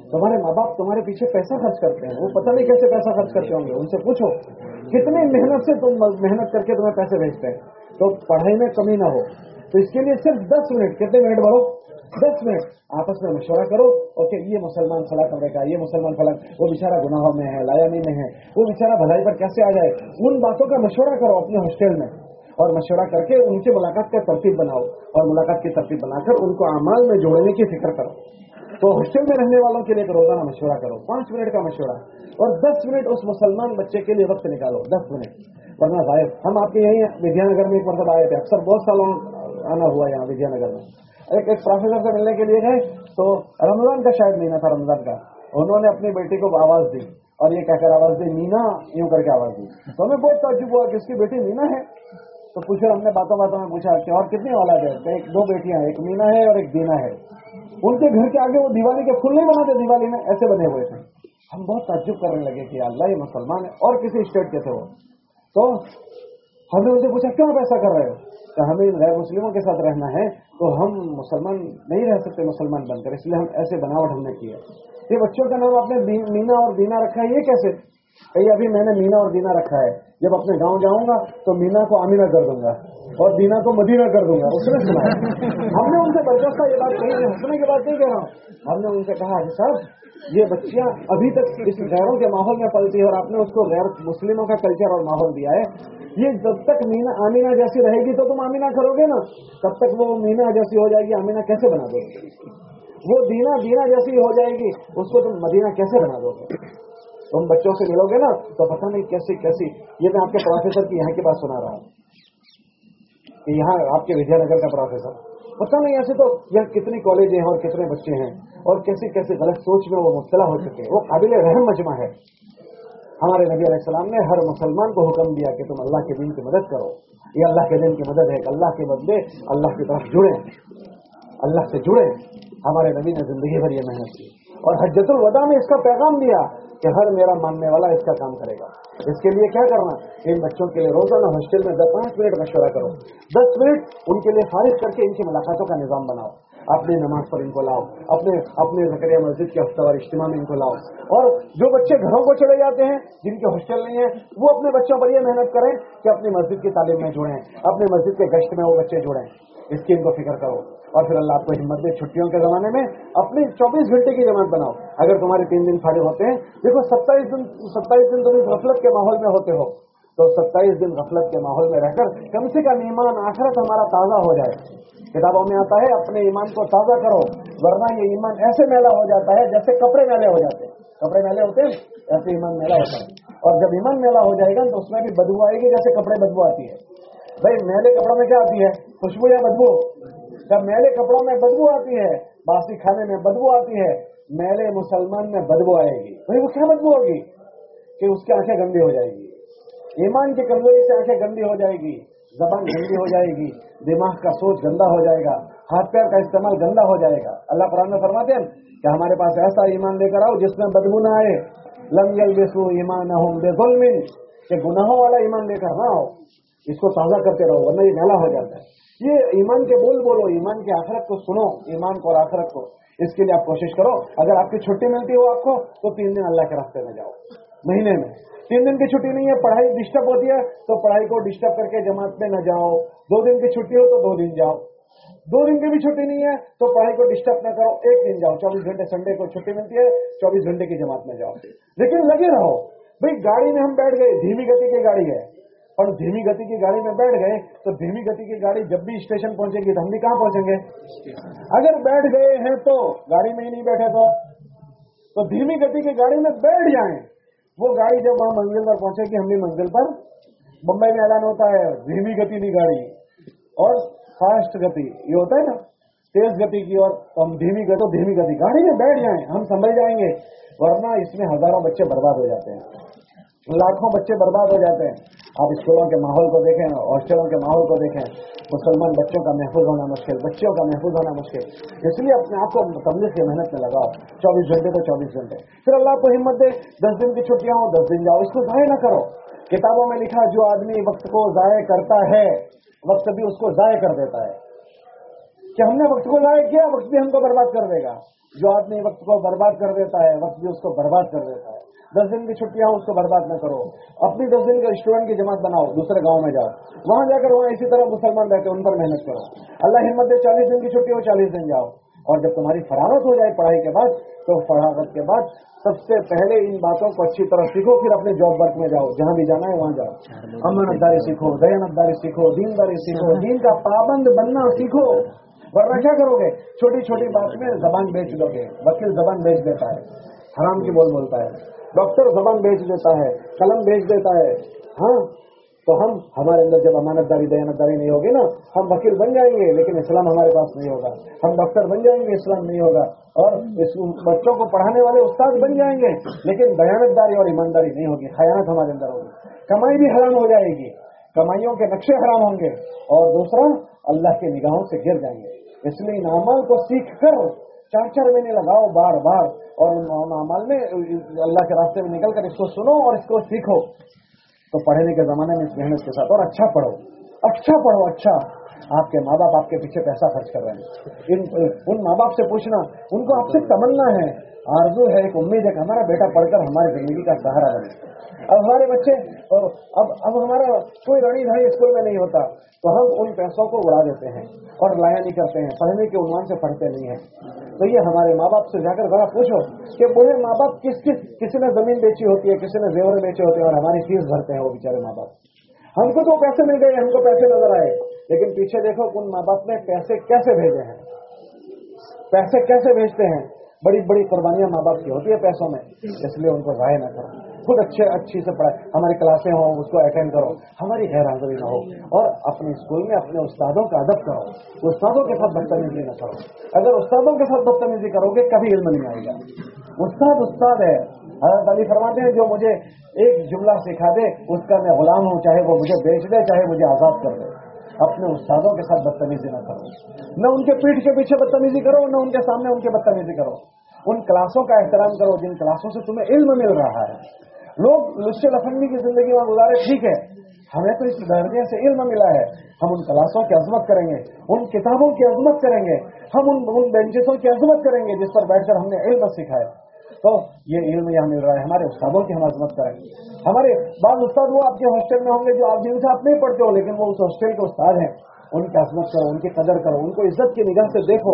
तुम्हारे माँ बाप तुम्हारे पीछे पैसा खर्च करते हैं। वो पता नहीं कैसे पैसा खर्च करते होंगे। उनसे पूछो, कितनी मेहनत से तुम मेहनत करके तुम्हें पैसे भेजते हैं? तो पढ़ाई में कमी ना हो। तो इसके लिए सिर्फ़ दस मिनट, कितने मिनट बढ़ो? दस मिनट। आपस में मशवरा करो, ओके, ये मुसलमान फला करेगा ये मुसलमान फला, वो बेचारा गुनाहों में है लायानी में है, वो बेचारा भलाई पर कैसे आ जाए? उन बातों का मशवरा करो अपने हॉस्टल में। और मशवरा करके उनकी मुलाकात का तरतीब बनाओ और मुलाकात की तरतीब बनाकर उनको अमाल में जोड़ने की फ़िक्र करो। तो हॉस्टल में रहने वालों के लिए एक रोज़ाना मशवरा करो। पाँच मिनट का मशवरा और दस मिनट उस मुसलमान बच्चे के लिए वक्त निकालो, दस मिनट। वरना गायब हम आपके यही विद्यानगर में एक मतलब आए थे। अक्सर बहुत सालों आना हुआ यहाँ विद्यानगर में। एक एक प्रोफेसर से मिलने के लिए गए तो रमज़ान का शायद महीना था रमज़ान का। उन्होंने अपनी बेटी को आवाज़ दी और ये कहकर आवाज़ दी, मीना, यूँ करके आवाज़ दी। तो हमें बहुत ताजुब हुआ कि उसकी बेटी मीना है। तो पूछे, हमने बातों बातों में पूछा, कि और कितनी औलाद है? तो एक, दो बेटियाँ एक मीना है और एक दीना है। उनके घर के आगे वो दिवाली के फूल नहीं बनाते, दिवाली में ऐसे बने हुए थे। हम बहुत ताजुब करने लगे कि अल्लाह ये मुसलमान है, और किसी स्टेट के थे वो। तो हमने उनसे पूछा, क्यों आप ऐसा कर रहे हो? तो हमें गैर मुस्लिमों के साथ रहना है तो हम मुसलमान नहीं रह सकते, मुसलमान बनकर। इसलिए हम ऐसे बनावट हमने की है ये बच्चों का नाम आपने मीना और दीना रखा है, ये कैसे कहीं अभी मैंने मीना और दीना रखा है। जब अपने गाँव जाऊँगा तो मीना को आमीना कर दूँगा और दीना को मदीना कर दूँगा। उसने सुना हमने उनसे बर्दाश्त ये बात कही हंसने की बात नहीं कह रहा हूँ। हमने उनसे कहा कि साहब, ये बच्चियाँ अभी तक इस गैरों के माहौल में पलती है और आपने उसको गैर मुस्लिमों का कल्चर और माहौल दिया है। ये जब तक मीना आमीना जैसी रहेगी तो तुम आमीना करोगे ना? तब तक वो मीना जैसी हो जाएगी आमीना कैसे बना दोगे? वो दीना दीना जैसी हो जाएगी, उसको तुम मदीना कैसे बना दोगे? तुम बच्चों से मिलोगे ना तो पता नहीं कैसी कैसी। ये मैं आपके प्रोफेसर की यहाँ के पास सुना रहा हूँ। यहाँ आपके विद्यानगर का प्रोफेसर पता नहीं, ऐसे तो यहाँ कितनी कॉलेज हैं और कितने बच्चे हैं, और कैसे कैसे गलत सोच में वो मुबतला हो चुके हैं। वो काबिल रहम मजमा है। हमारे नबी सलाम ने हर मुसलमान को हुक्म दिया कि तुम अल्लाह के दिन की मदद करो। ये अल्लाह के दिन की मदद है अल्लाह के बदले अल्लाह की तरफ़ जुड़े। अल्लाह से जुड़े। हमारे नबी ने ज़िंदगी भर ये मेहनत की। और हजतुल वदा में इसका पैगाम दिया कि हर मेरा मानने वाला इसका काम करेगा। इसके लिए क्या करना? इन बच्चों के लिए रोज़ाना हॉस्टल में दस पाँच मिनट मशवरा करो। दस मिनट उनके लिए फारिश करके इनकी मुलाकातों का निज़ाम बनाओ। अपनी नमाज़ पर इनको लाओ। अपने अपने जकरिया मस्जिद के हफ्तावार इज्तिमा में इनको लाओ। और जो बच्चे घरों को चले जाते हैं, जिनके हॉस्टल नहीं है, वो अपने बच्चों पर यह मेहनत करें कि अपनी मस्जिद की तालीम में जुड़ें, अपने मस्जिद के गश्त में वो बच्चे जुड़ें। इसकी इनको फ़िक्र करो। और फिर अल्लाह आपको हिम्मत दे छुट्टियों के जमाने में अपनी 24 घंटे की जमात बनाओ। अगर तुम्हारे तीन दिन फाड़े होते हैं, देखो 27 दिन 27 दिन तुम इस गफलत के माहौल में होते हो। तो 27 दिन गफलत के माहौल में रहकर कम से कम ईमान, आखिरत हमारा ताज़ा हो जाए। किताबों में आता है, अपने ईमान को ताज़ा करो, वरना ये ईमान ऐसे मेला हो जाता है जैसे कपड़े मेले हो जाते हैं। कपड़े मेले होते हैं, ऐसे ईमान मेला होता है। और जब ईमान मेला हो जाएगा तो उसमें भी बदबू आएगी जैसे कपड़े बदबू आती है। भाई, मेले कपड़ों में क्या आती है? खुशबू या बदबू? जब मैले कपड़ों में बदबू आती है, बासी खाने में बदबू आती है, मैले मुसलमान में बदबू आएगी। भाई, वो क्या बदबू होगी? कि उसकी आँखें गंदी हो जाएगी। ईमान की कमज़ोरी से आँखें गंदी हो जाएगी, जबान गंदी हो जाएगी, दिमाग का सोच गंदा हो जाएगा, हाथ पैर का इस्तेमाल गंदा हो जाएगा। अल्लाह कुरान में फरमाते हैं कि हमारे पास ऐसा ईमान लेकर आओ जिसमें बदबू ना आए। लम यल बेसू ईमान के गुनाहों वाला ईमान लेकर ना आओ। इसको ताज़ा करते रहो, वरना ये मैला हो जाता है। ये ईमान के बोल बोलो, ईमान के आखरत को सुनो, ईमान को और आखरत को। इसके लिए आप कोशिश करो, अगर आपकी छुट्टी मिलती हो आपको तो तीन दिन अल्लाह के रास्ते में जाओ, महीने में। तीन दिन की छुट्टी नहीं है, पढ़ाई डिस्टर्ब होती है तो पढ़ाई को डिस्टर्ब करके जमात में न जाओ। दो दिन की छुट्टी हो तो दो दिन जाओ। दो दिन की भी छुट्टी नहीं है तो पढ़ाई को डिस्टर्ब न करो, एक दिन जाओ। चौबीस घंटे संडे को छुट्टी मिलती है, चौबीस घंटे की जमात में जाओ। लेकिन लगे रहो, भाई, गाड़ी में हम बैठ गए, धीमी गति की गाड़ी है। और धीमी गति की गाड़ी में बैठ गए तो धीमी गति की गाड़ी जब भी स्टेशन पहुंचेगी तो हम भी कहाँ पहुँचेंगे? अगर बैठ गए हैं तो गाड़ी में ही नहीं बैठे तो? तो धीमी गति की गाड़ी में बैठ जाए। वो गाड़ी जब वहाँ मंजिल पर पहुंचेगी, हम भी मंजिल पर। मुंबई में ऐलान होता है, धीमी गति की गाड़ी। और फास्ट गति, ये होता है ना, तेज गति की और तो हम धीमी गति तो धीमी गति, गाड़ी में बैठ जाए, हम संभल जाएँगे, वरना इसमें हज़ारों बच्चे बर्बाद हो जाते हैं। लाखों बच्चे बर्बाद हो जाते हैं। आप स्कूलों के माहौल को देखें हॉस्टलों के माहौल को देखें, मुसलमान बच्चों का महफूज होना मुश्किल बच्चों का महफूज होना मुश्किल। इसलिए अपने आप को तबलीग की मेहनत में लगाओ। चौबीस घंटे तो चौबीस घंटे। फिर अल्लाह को हिम्मत दे, दस दिन की छुट्टियाँ हो, दस दिन जाओ। इसको जाए ना करो। किताबों में लिखा जो आदमी वक्त को जाय करता है, वक्त भी उसको जाय कर देता है। कि हमने वक्त को जाय किया, वक्त भी हमको बर्बाद कर देगा। जो आदमी वक्त को बर्बाद कर देता है, वक्त भी उसको बर्बाद कर देता है। दस दिन की छुट्टियाँ उसको बर्बाद न करो। अपनी दस दिन के स्टूडेंट की जमात बनाओ दूसरे गाँव में जाओ। वहाँ जाकर वहाँ इसी तरह मुसलमान रहते उन पर मेहनत करो। अल्लाह हिम्मत दे चालीस दिन की छुट्टी हो चालीस दिन जाओ। और जब तुम्हारी फरारत हो जाए पढ़ाई के बाद तो फरारत के बाद सबसे पहले इन बातों को अच्छी तरह सीखो फिर अपने जॉब वर्क में जाओ। जहाँ भी जाना है वहाँ जाओ। अमनतदारी सीखो दयानतदारी सीखो दीनदारी सीखो दीन का पाबंद बनना सीखो। वरना क्या करोगे? छोटी छोटी बात में जबान बेच लोगे वकील जबान बेच देता है। हराम की बोल बोलता है। डॉक्टर जबान बेच देता है, कलम बेच देता है। हाँ तो हम हमारे अंदर जब अमानतदारी, दयानतदारी नहीं होगी ना, हम वकील बन जाएँगे, लेकिन इस्लाम हमारे पास नहीं होगा। हम डॉक्टर बन जाएँगे, इस्लाम नहीं होगा। और इस बच्चों को पढ़ाने वाले उस्ताद बन जाएँगे, लेकिन दयानतदारी और ईमानदारी नहीं होगी खयानत हमारे अंदर होगी। कमाई भी हराम हो जाएगी। कमाइयों के नक्शे हराम होंगे। और दूसरा, अल्लाह की निगाहों से गिर जाएँगे। इसलिए इन अमल को सीख कर चार चार महीने लगाओ बार बार और अमल में अल्लाह के रास्ते में निकल कर इसको सुनो और इसको सीखो। तो पढ़ने के जमाने में इस मेहनत के साथ, और अच्छा पढ़ो। अच्छा पढ़ो अच्छा। आपके माँ बाप आपके पीछे पैसा खर्च कर रहे हैं। इन, उन माँ बाप से पूछना, उनको आपसे तमन्ना है। आरज़ू है, एक उम्मीद है हमारा बेटा पढ़कर हमारी ज़िंदगी का सहारा बने। अब हमारे बच्चे, और अब अब हमारा कोई रणी धनी स्कूल में नहीं होता तो हम उन पैसों को उड़ा देते हैं और लाया नहीं करते हैं। पढ़ने के उन्वान से पढ़ते नहीं हैं। तो ये हमारे माँ बाप से जाकर जरा पूछो कि बूढ़े माँ बाप किस किस, किसी ने ज़मीन बेची होती है, किसी ने जेवर बेचे होते हैं और हमारी फ़ीस भरते हैं वो बेचारे माँ बाप हमको तो पैसे मिल गए, हमको पैसे नज़र आए। लेकिन पीछे देखो उन माँ बाप ने पैसे कैसे भेजे हैं। पैसे कैसे भेजते हैं? बड़ी बड़ी कुर्बानियाँ माँ बाप की होती है पैसों में, इसलिए उनको जाय न करो। खुद अच्छे, अच्छी से पढ़ाए हमारी क्लासें हो, उसको अटेंड करो, हमारी गैर हाजिरी न हो, और अपने स्कूल में अपने उस्तादों का अदब करो, उस्तादों के साथ बदतमीजी न करो। अगर उस्तादों के साथ बदतमीजी करोगे, कभी इल्म नहीं आएगा। उस्ताद उस्ताद है। हज़रत अली फरमाते हैं, जो मुझे एक जुमला सिखा दे, उसका मैं गुलाम हूँ, चाहे वो मुझे बेच दे, चाहे मुझे आज़ाद कर दे। अपने उस्तादों के साथ बदतमीजी न करो। न उनके पीठ के पीछे बदतमीजी करो, न उनके सामने उनके बदतमीजी करो। उन क्लासों का एहतराम करो जिन क्लासों से तुम्हें इल्म मिल रहा है। लोग लुस्से लफंगी की ज़िंदगी में गुजारे, ठीक है। हमें तो इस दर्जे से इल्म मिला है। हम उन क्लासों की अजमत करेंगे, उन किताबों की अजमत करेंगे। हम उन उन बेंचेसों की अजमत करेंगे जिस पर बैठकर हमने इल्म सीखा है। तो ये इल्म यहाँ मिल रहा है हमारे उस्तादों की हम अजमत करेंगे हमारे बाद उस्ताद वो आपके हॉस्टल में होंगे जो आप जिनसे आप नहीं पढ़ते हो, लेकिन वो उस हॉस्टल के उस्ताद हैं। उनकी अजमत करो, उनकी कदर करो, उनको इज़्ज़त की निगाह से देखो,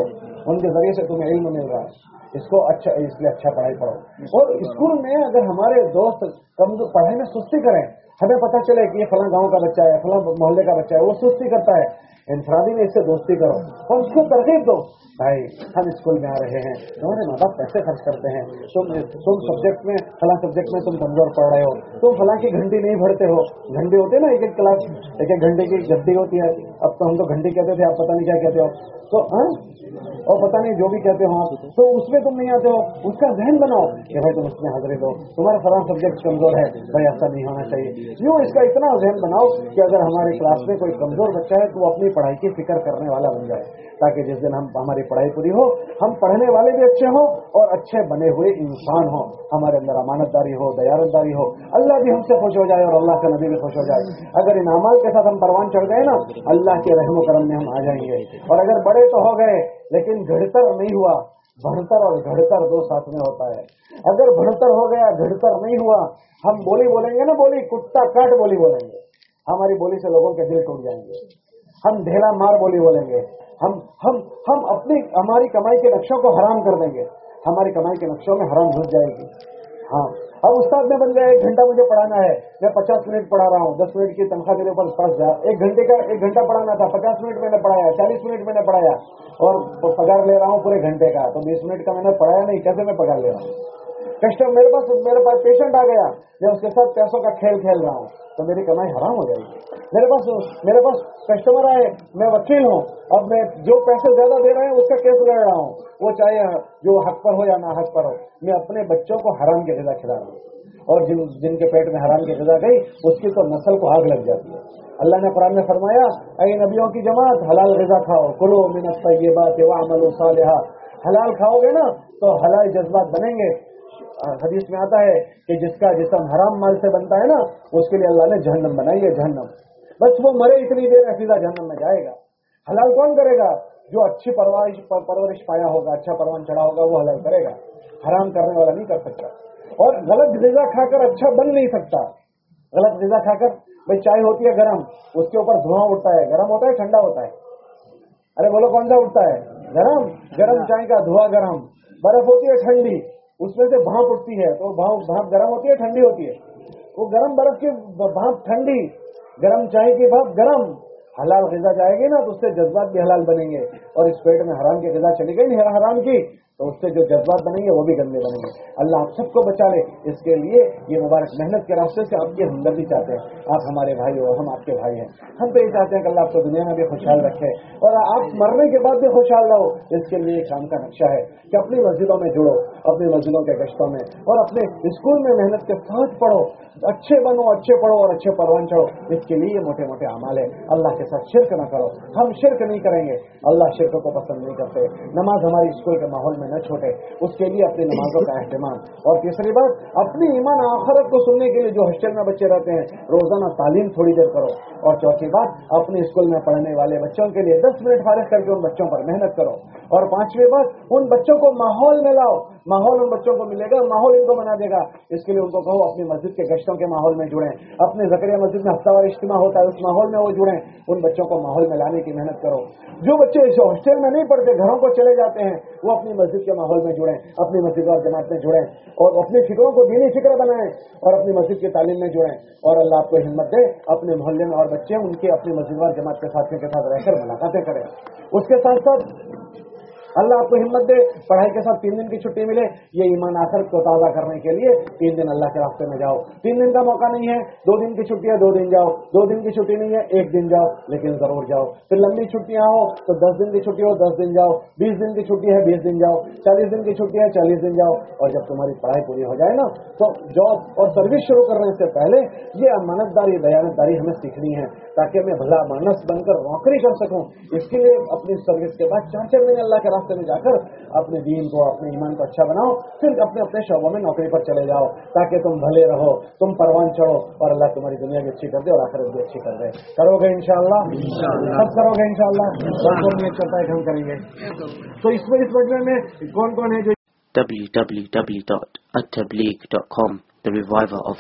उनके ज़रिए से तुम्हें इल्म मिल रहा है। इसको अच्छा इसलिए अच्छा पढ़ाई पढ़ो। और स्कूल में अगर हमारे दोस्त कम पढ़ाई में सुस्ती करें, हमें पता चले कि ये फला गाँव का बच्चा है, फला मोहल्ले का बच्चा है, वो सुस्ती करता है। इंफरादी में इससे दोस्ती करो। और उसको तरकीब दो। भाई, हम स्कूल में आ रहे हैं। तुम्हारे माँ बाप पैसे खर्च करते हैं। तुम तुम सब्जेक्ट में, फला सब्जेक्ट में तुम कमज़ोर पढ़ रहे हो। तुम फला की घंटी नहीं भरते हो। घंटी होती है ना एक एक क्लास एक एक घंटे की गद्दी होती है। अब तो हम तो घंटी कहते थे, आप पता नहीं क्या कहते हो। तो हाँ? और पता नहीं जो भी कहते हो आप। तो उसमें तुम नहीं आते हो। उसका जहन बनाओ कि भाई तुम उसमें हाजिरी दो। तुम्हारा फला सब्जेक्ट कमज़ोर है। भाई, ऐसा नहीं होना चाहिए। यूँ इसका इतना जहन बनाओ कि अगर हमारे क्लास में कोई कमज़ोर बच्चा है तो अपनी पढ़ाई की फ़िक्र करने वाला बन जाए, ताकि जिस दिन हम, हमारी पढ़ाई पूरी हो, हम पढ़ने वाले भी अच्छे हों और अच्छे बने हुए इंसान हो। हमारे अंदर अमानतदारी हो दयारतदारी हो, अल्लाह भी हमसे खुश हो जाए और अल्लाह का नबी भी खुश हो जाए। अगर इन अमाल के साथ हम परवान चढ़ गए ना, अल्लाह के रहम करम में हम आ जाएँगे। और अगर बड़े तो हो गए, लेकिन घड़तर नहीं हुआ, भड़तर और घड़तर दो साथ में होता है। अगर भड़तर हो गया, घड़तर नहीं हुआ, हम बोली बोलेंगे ना बोली, कुत्ता काट बोली बोलेंगे। हमारी बोली से लोगों के दिल टूट जाएँगे। हम ढेला मार बोली बोलेंगे। हम हम हम अपनी हमारी कमाई के नक्शों को हराम कर देंगे। हमारी कमाई के नक्शों में हराम घुस जाएगी। हाँ। अब उस्ताद में बन गया, एक घंटा मुझे पढ़ाना है। मैं पचास मिनट पढ़ा रहा हूँ। दस मिनट की तनख्वाह मेरे ऊपर फंस जा। एक घंटे का, एक घंटा पढ़ाना था। पचास मिनट मैंने पढ़ाया, चालीस मिनट मैंने पढ़ाया। और पगार ले रहा हूँ पूरे घंटे का। तो बीस मिनट का मैंने पढ़ाया नहीं, कैसे मैं पगार ले रहा हूँ? कस्टमर मेरे पास मेरे पास पेशेंट आ गया। मैं उसके साथ पैसों का खेल खेल रहा हूँ। तो मेरी कमाई हराम हो जाएगी। मेरे पास मेरे पास कस्टमर आए, मैं वकील हूँ। अब मैं जो पैसे ज़्यादा दे रहे हैं, उसका केस लड़ रहा हूँ। वो चाहे जो हक पर हो या ना हक पर हो, मैं अपने बच्चों को हराम की गजा खिला रहा हूँ। और जिन जिनके पेट में हराम की गजा गई, उसकी तो नस्ल को आग लग जाती है। अल्लाह ने कुरान में फरमाया अरे नबियों की जमात, हलाल गजा खाओ। कुलो मिनत ये बात अमल सालिहा। हलाल खाओगे ना तो हलाल जज्बात बनेंगे। हदीस में आता है कि जिसका जिसम हराम माल से बनता है ना, उसके लिए अल्लाह ने जहन्नम बनाई है, जहन्नम। बस वो मरे इतनी देर सीधा जहन्नम में जाएगा। हलाल कौन करेगा? जो अच्छी परवरिश परवरिश पाया होगा अच्छा परवान चढ़ा होगा, वो हलाल करेगा। हराम करने वाला नहीं कर सकता। और गलत गजा खाकर अच्छा बन नहीं सकता। गलत गजा खाकर, भाई चाय होती है गर्म, उसके ऊपर धुआँ उठता है। गर्म होता है, ठंडा होता है? अरे बोलो, कौन सा उठता है? गरम। गरम चाय का धुआँ गरम। बर्फ़ होती है ठंडी। उसमें से भाप उठती है तो भाप भाप गर्म होती है, ठंडी होती है। वो गर्म बर्फ़ की भाप ठंडी, गर्म चाय की भाप गर्म। हलाल गजा जाएगी ना तो उससे जज्बात भी हलाल बनेंगे। और इस पेट में हराम की गजा चली गई नहीं, हराम की। तो उससे जो जज्बात बनेंगे, वो भी गंदे बनेंगे। अल्लाह आप सबको बचा ले इसके लिए ये मुबारक मेहनत के रास्ते से आपकी हमदर्दी चाहते हैं। आप हमारे भाई हो, हम आपके भाई हैं। हम तो ये चाहते हैं कि अल्लाह आपको दुनिया में भी खुशहाल रखे और आप मरने के बाद भी खुशहाल रहो। इसके लिए काम का नक्शा है कि अपनी मस्जिदों में जुड़ो, अपनी मस्जिदों के गश्तों में और अपने स्कूल में मेहनत के साथ पढ़ो। अच्छे बनो, अच्छे पढ़ो और अच्छे परवान चढ़ो। इसके लिए मोटे मोटे अमाल है। अल्लाह के साथ शिरक न करो। हम शिरक नहीं करेंगे। अल्लाह शिरक को पसंद नहीं करते। नमाज़ हमारी स्कूल के माहौल में में न छोटे। उसके लिए अपनी नमाजों का अहतमाम और तीसरी बात, अपनी ईमान आखरत को सुनने के लिए जो हॉस्टल में बच्चे रहते हैं, रोज़ाना तालीम थोड़ी देर करो। और चौथी बात, अपने स्कूल में पढ़ने वाले बच्चों के लिए दस मिनट फारिश करके उन बच्चों पर मेहनत करो। और पांचवी बात, उन बच्चों को माहौल में लाओ। माहौल उन बच्चों को मिलेगा, माहौल इनको बना देगा। इसके लिए उनको कहो, अपनी मस्जिद के गश्तों के माहौल में जुड़े। अपने जकरिया मस्जिद में हफ्तावार इज्तिमा होता है, उस माहौल में वो जुड़े। उन बच्चों को माहौल में लाने की मेहनत करो। जो बच्चे इस हॉस्टल में नहीं पढ़ते, घरों को चले जाते हैं, वो अपनी मस्जिद के माहौल में जुड़े, अपनी मस्जिद और जमात में जुड़े और अपनी फिक्रों को दीनी फ़िक्र बनाएँ और अपनी मस्जिद की तालीम में जुड़े और अल्लाह आपको हिम्मत दे, अपने मोहल्ले में और बच्चे उनके, अपनी मस्जिद और जमात के साथियों के साथ रहकर मुलाकातें करें। उसके साथ साथ अल्लाह आपको हिम्मत दे, पढ़ाई के साथ तीन दिन की छुट्टी मिले, ये ईमान आखिर को ताज़ा करने के लिए तीन दिन अल्लाह के रास्ते में जाओ। तीन दिन का मौका नहीं है, दो दिन की छुट्टी है, दो दिन जाओ। दो दिन की छुट्टी नहीं है, एक दिन जाओ, लेकिन ज़रूर जाओ। फिर लंबी छुट्टियाँ हो तो दस दिन की छुट्टी हो, दस दिन जाओ। बीस दिन की छुट्टी है, बीस दिन जाओ। चालीस दिन की छुट्टी है, चालीस दिन जाओ। और जब तुम्हारी पढ़ाई पूरी हो जाए ना तो जॉब और सर्विस शुरू करने से पहले ये अमानतदारी, दयानतदारी हमें सीखनी है, ताकि मैं भला मानस बनकर नौकरी कर सकूँ। इसके लिए अपनी सर्विस के बाद चार चार दिन अल्लाह के रास्ते में जाकर अपने दीन को अपने ईमान को अच्छा बनाओ फिर अपने अपने शोबों में नौकरी पर चले जाओ ताकि तुम भले रहो तुम परवान चढ़ो और अल्लाह तुम्हारी दुनिया भी अच्छी कर दे और आखिरत भी अच्छी कर दे। करोगे इनशाला सब करोगे नियत करता है कि हम करेंगे? तो इसमें इस मजमे में कौन कौन है जो W W www.attableek.com The Reviver of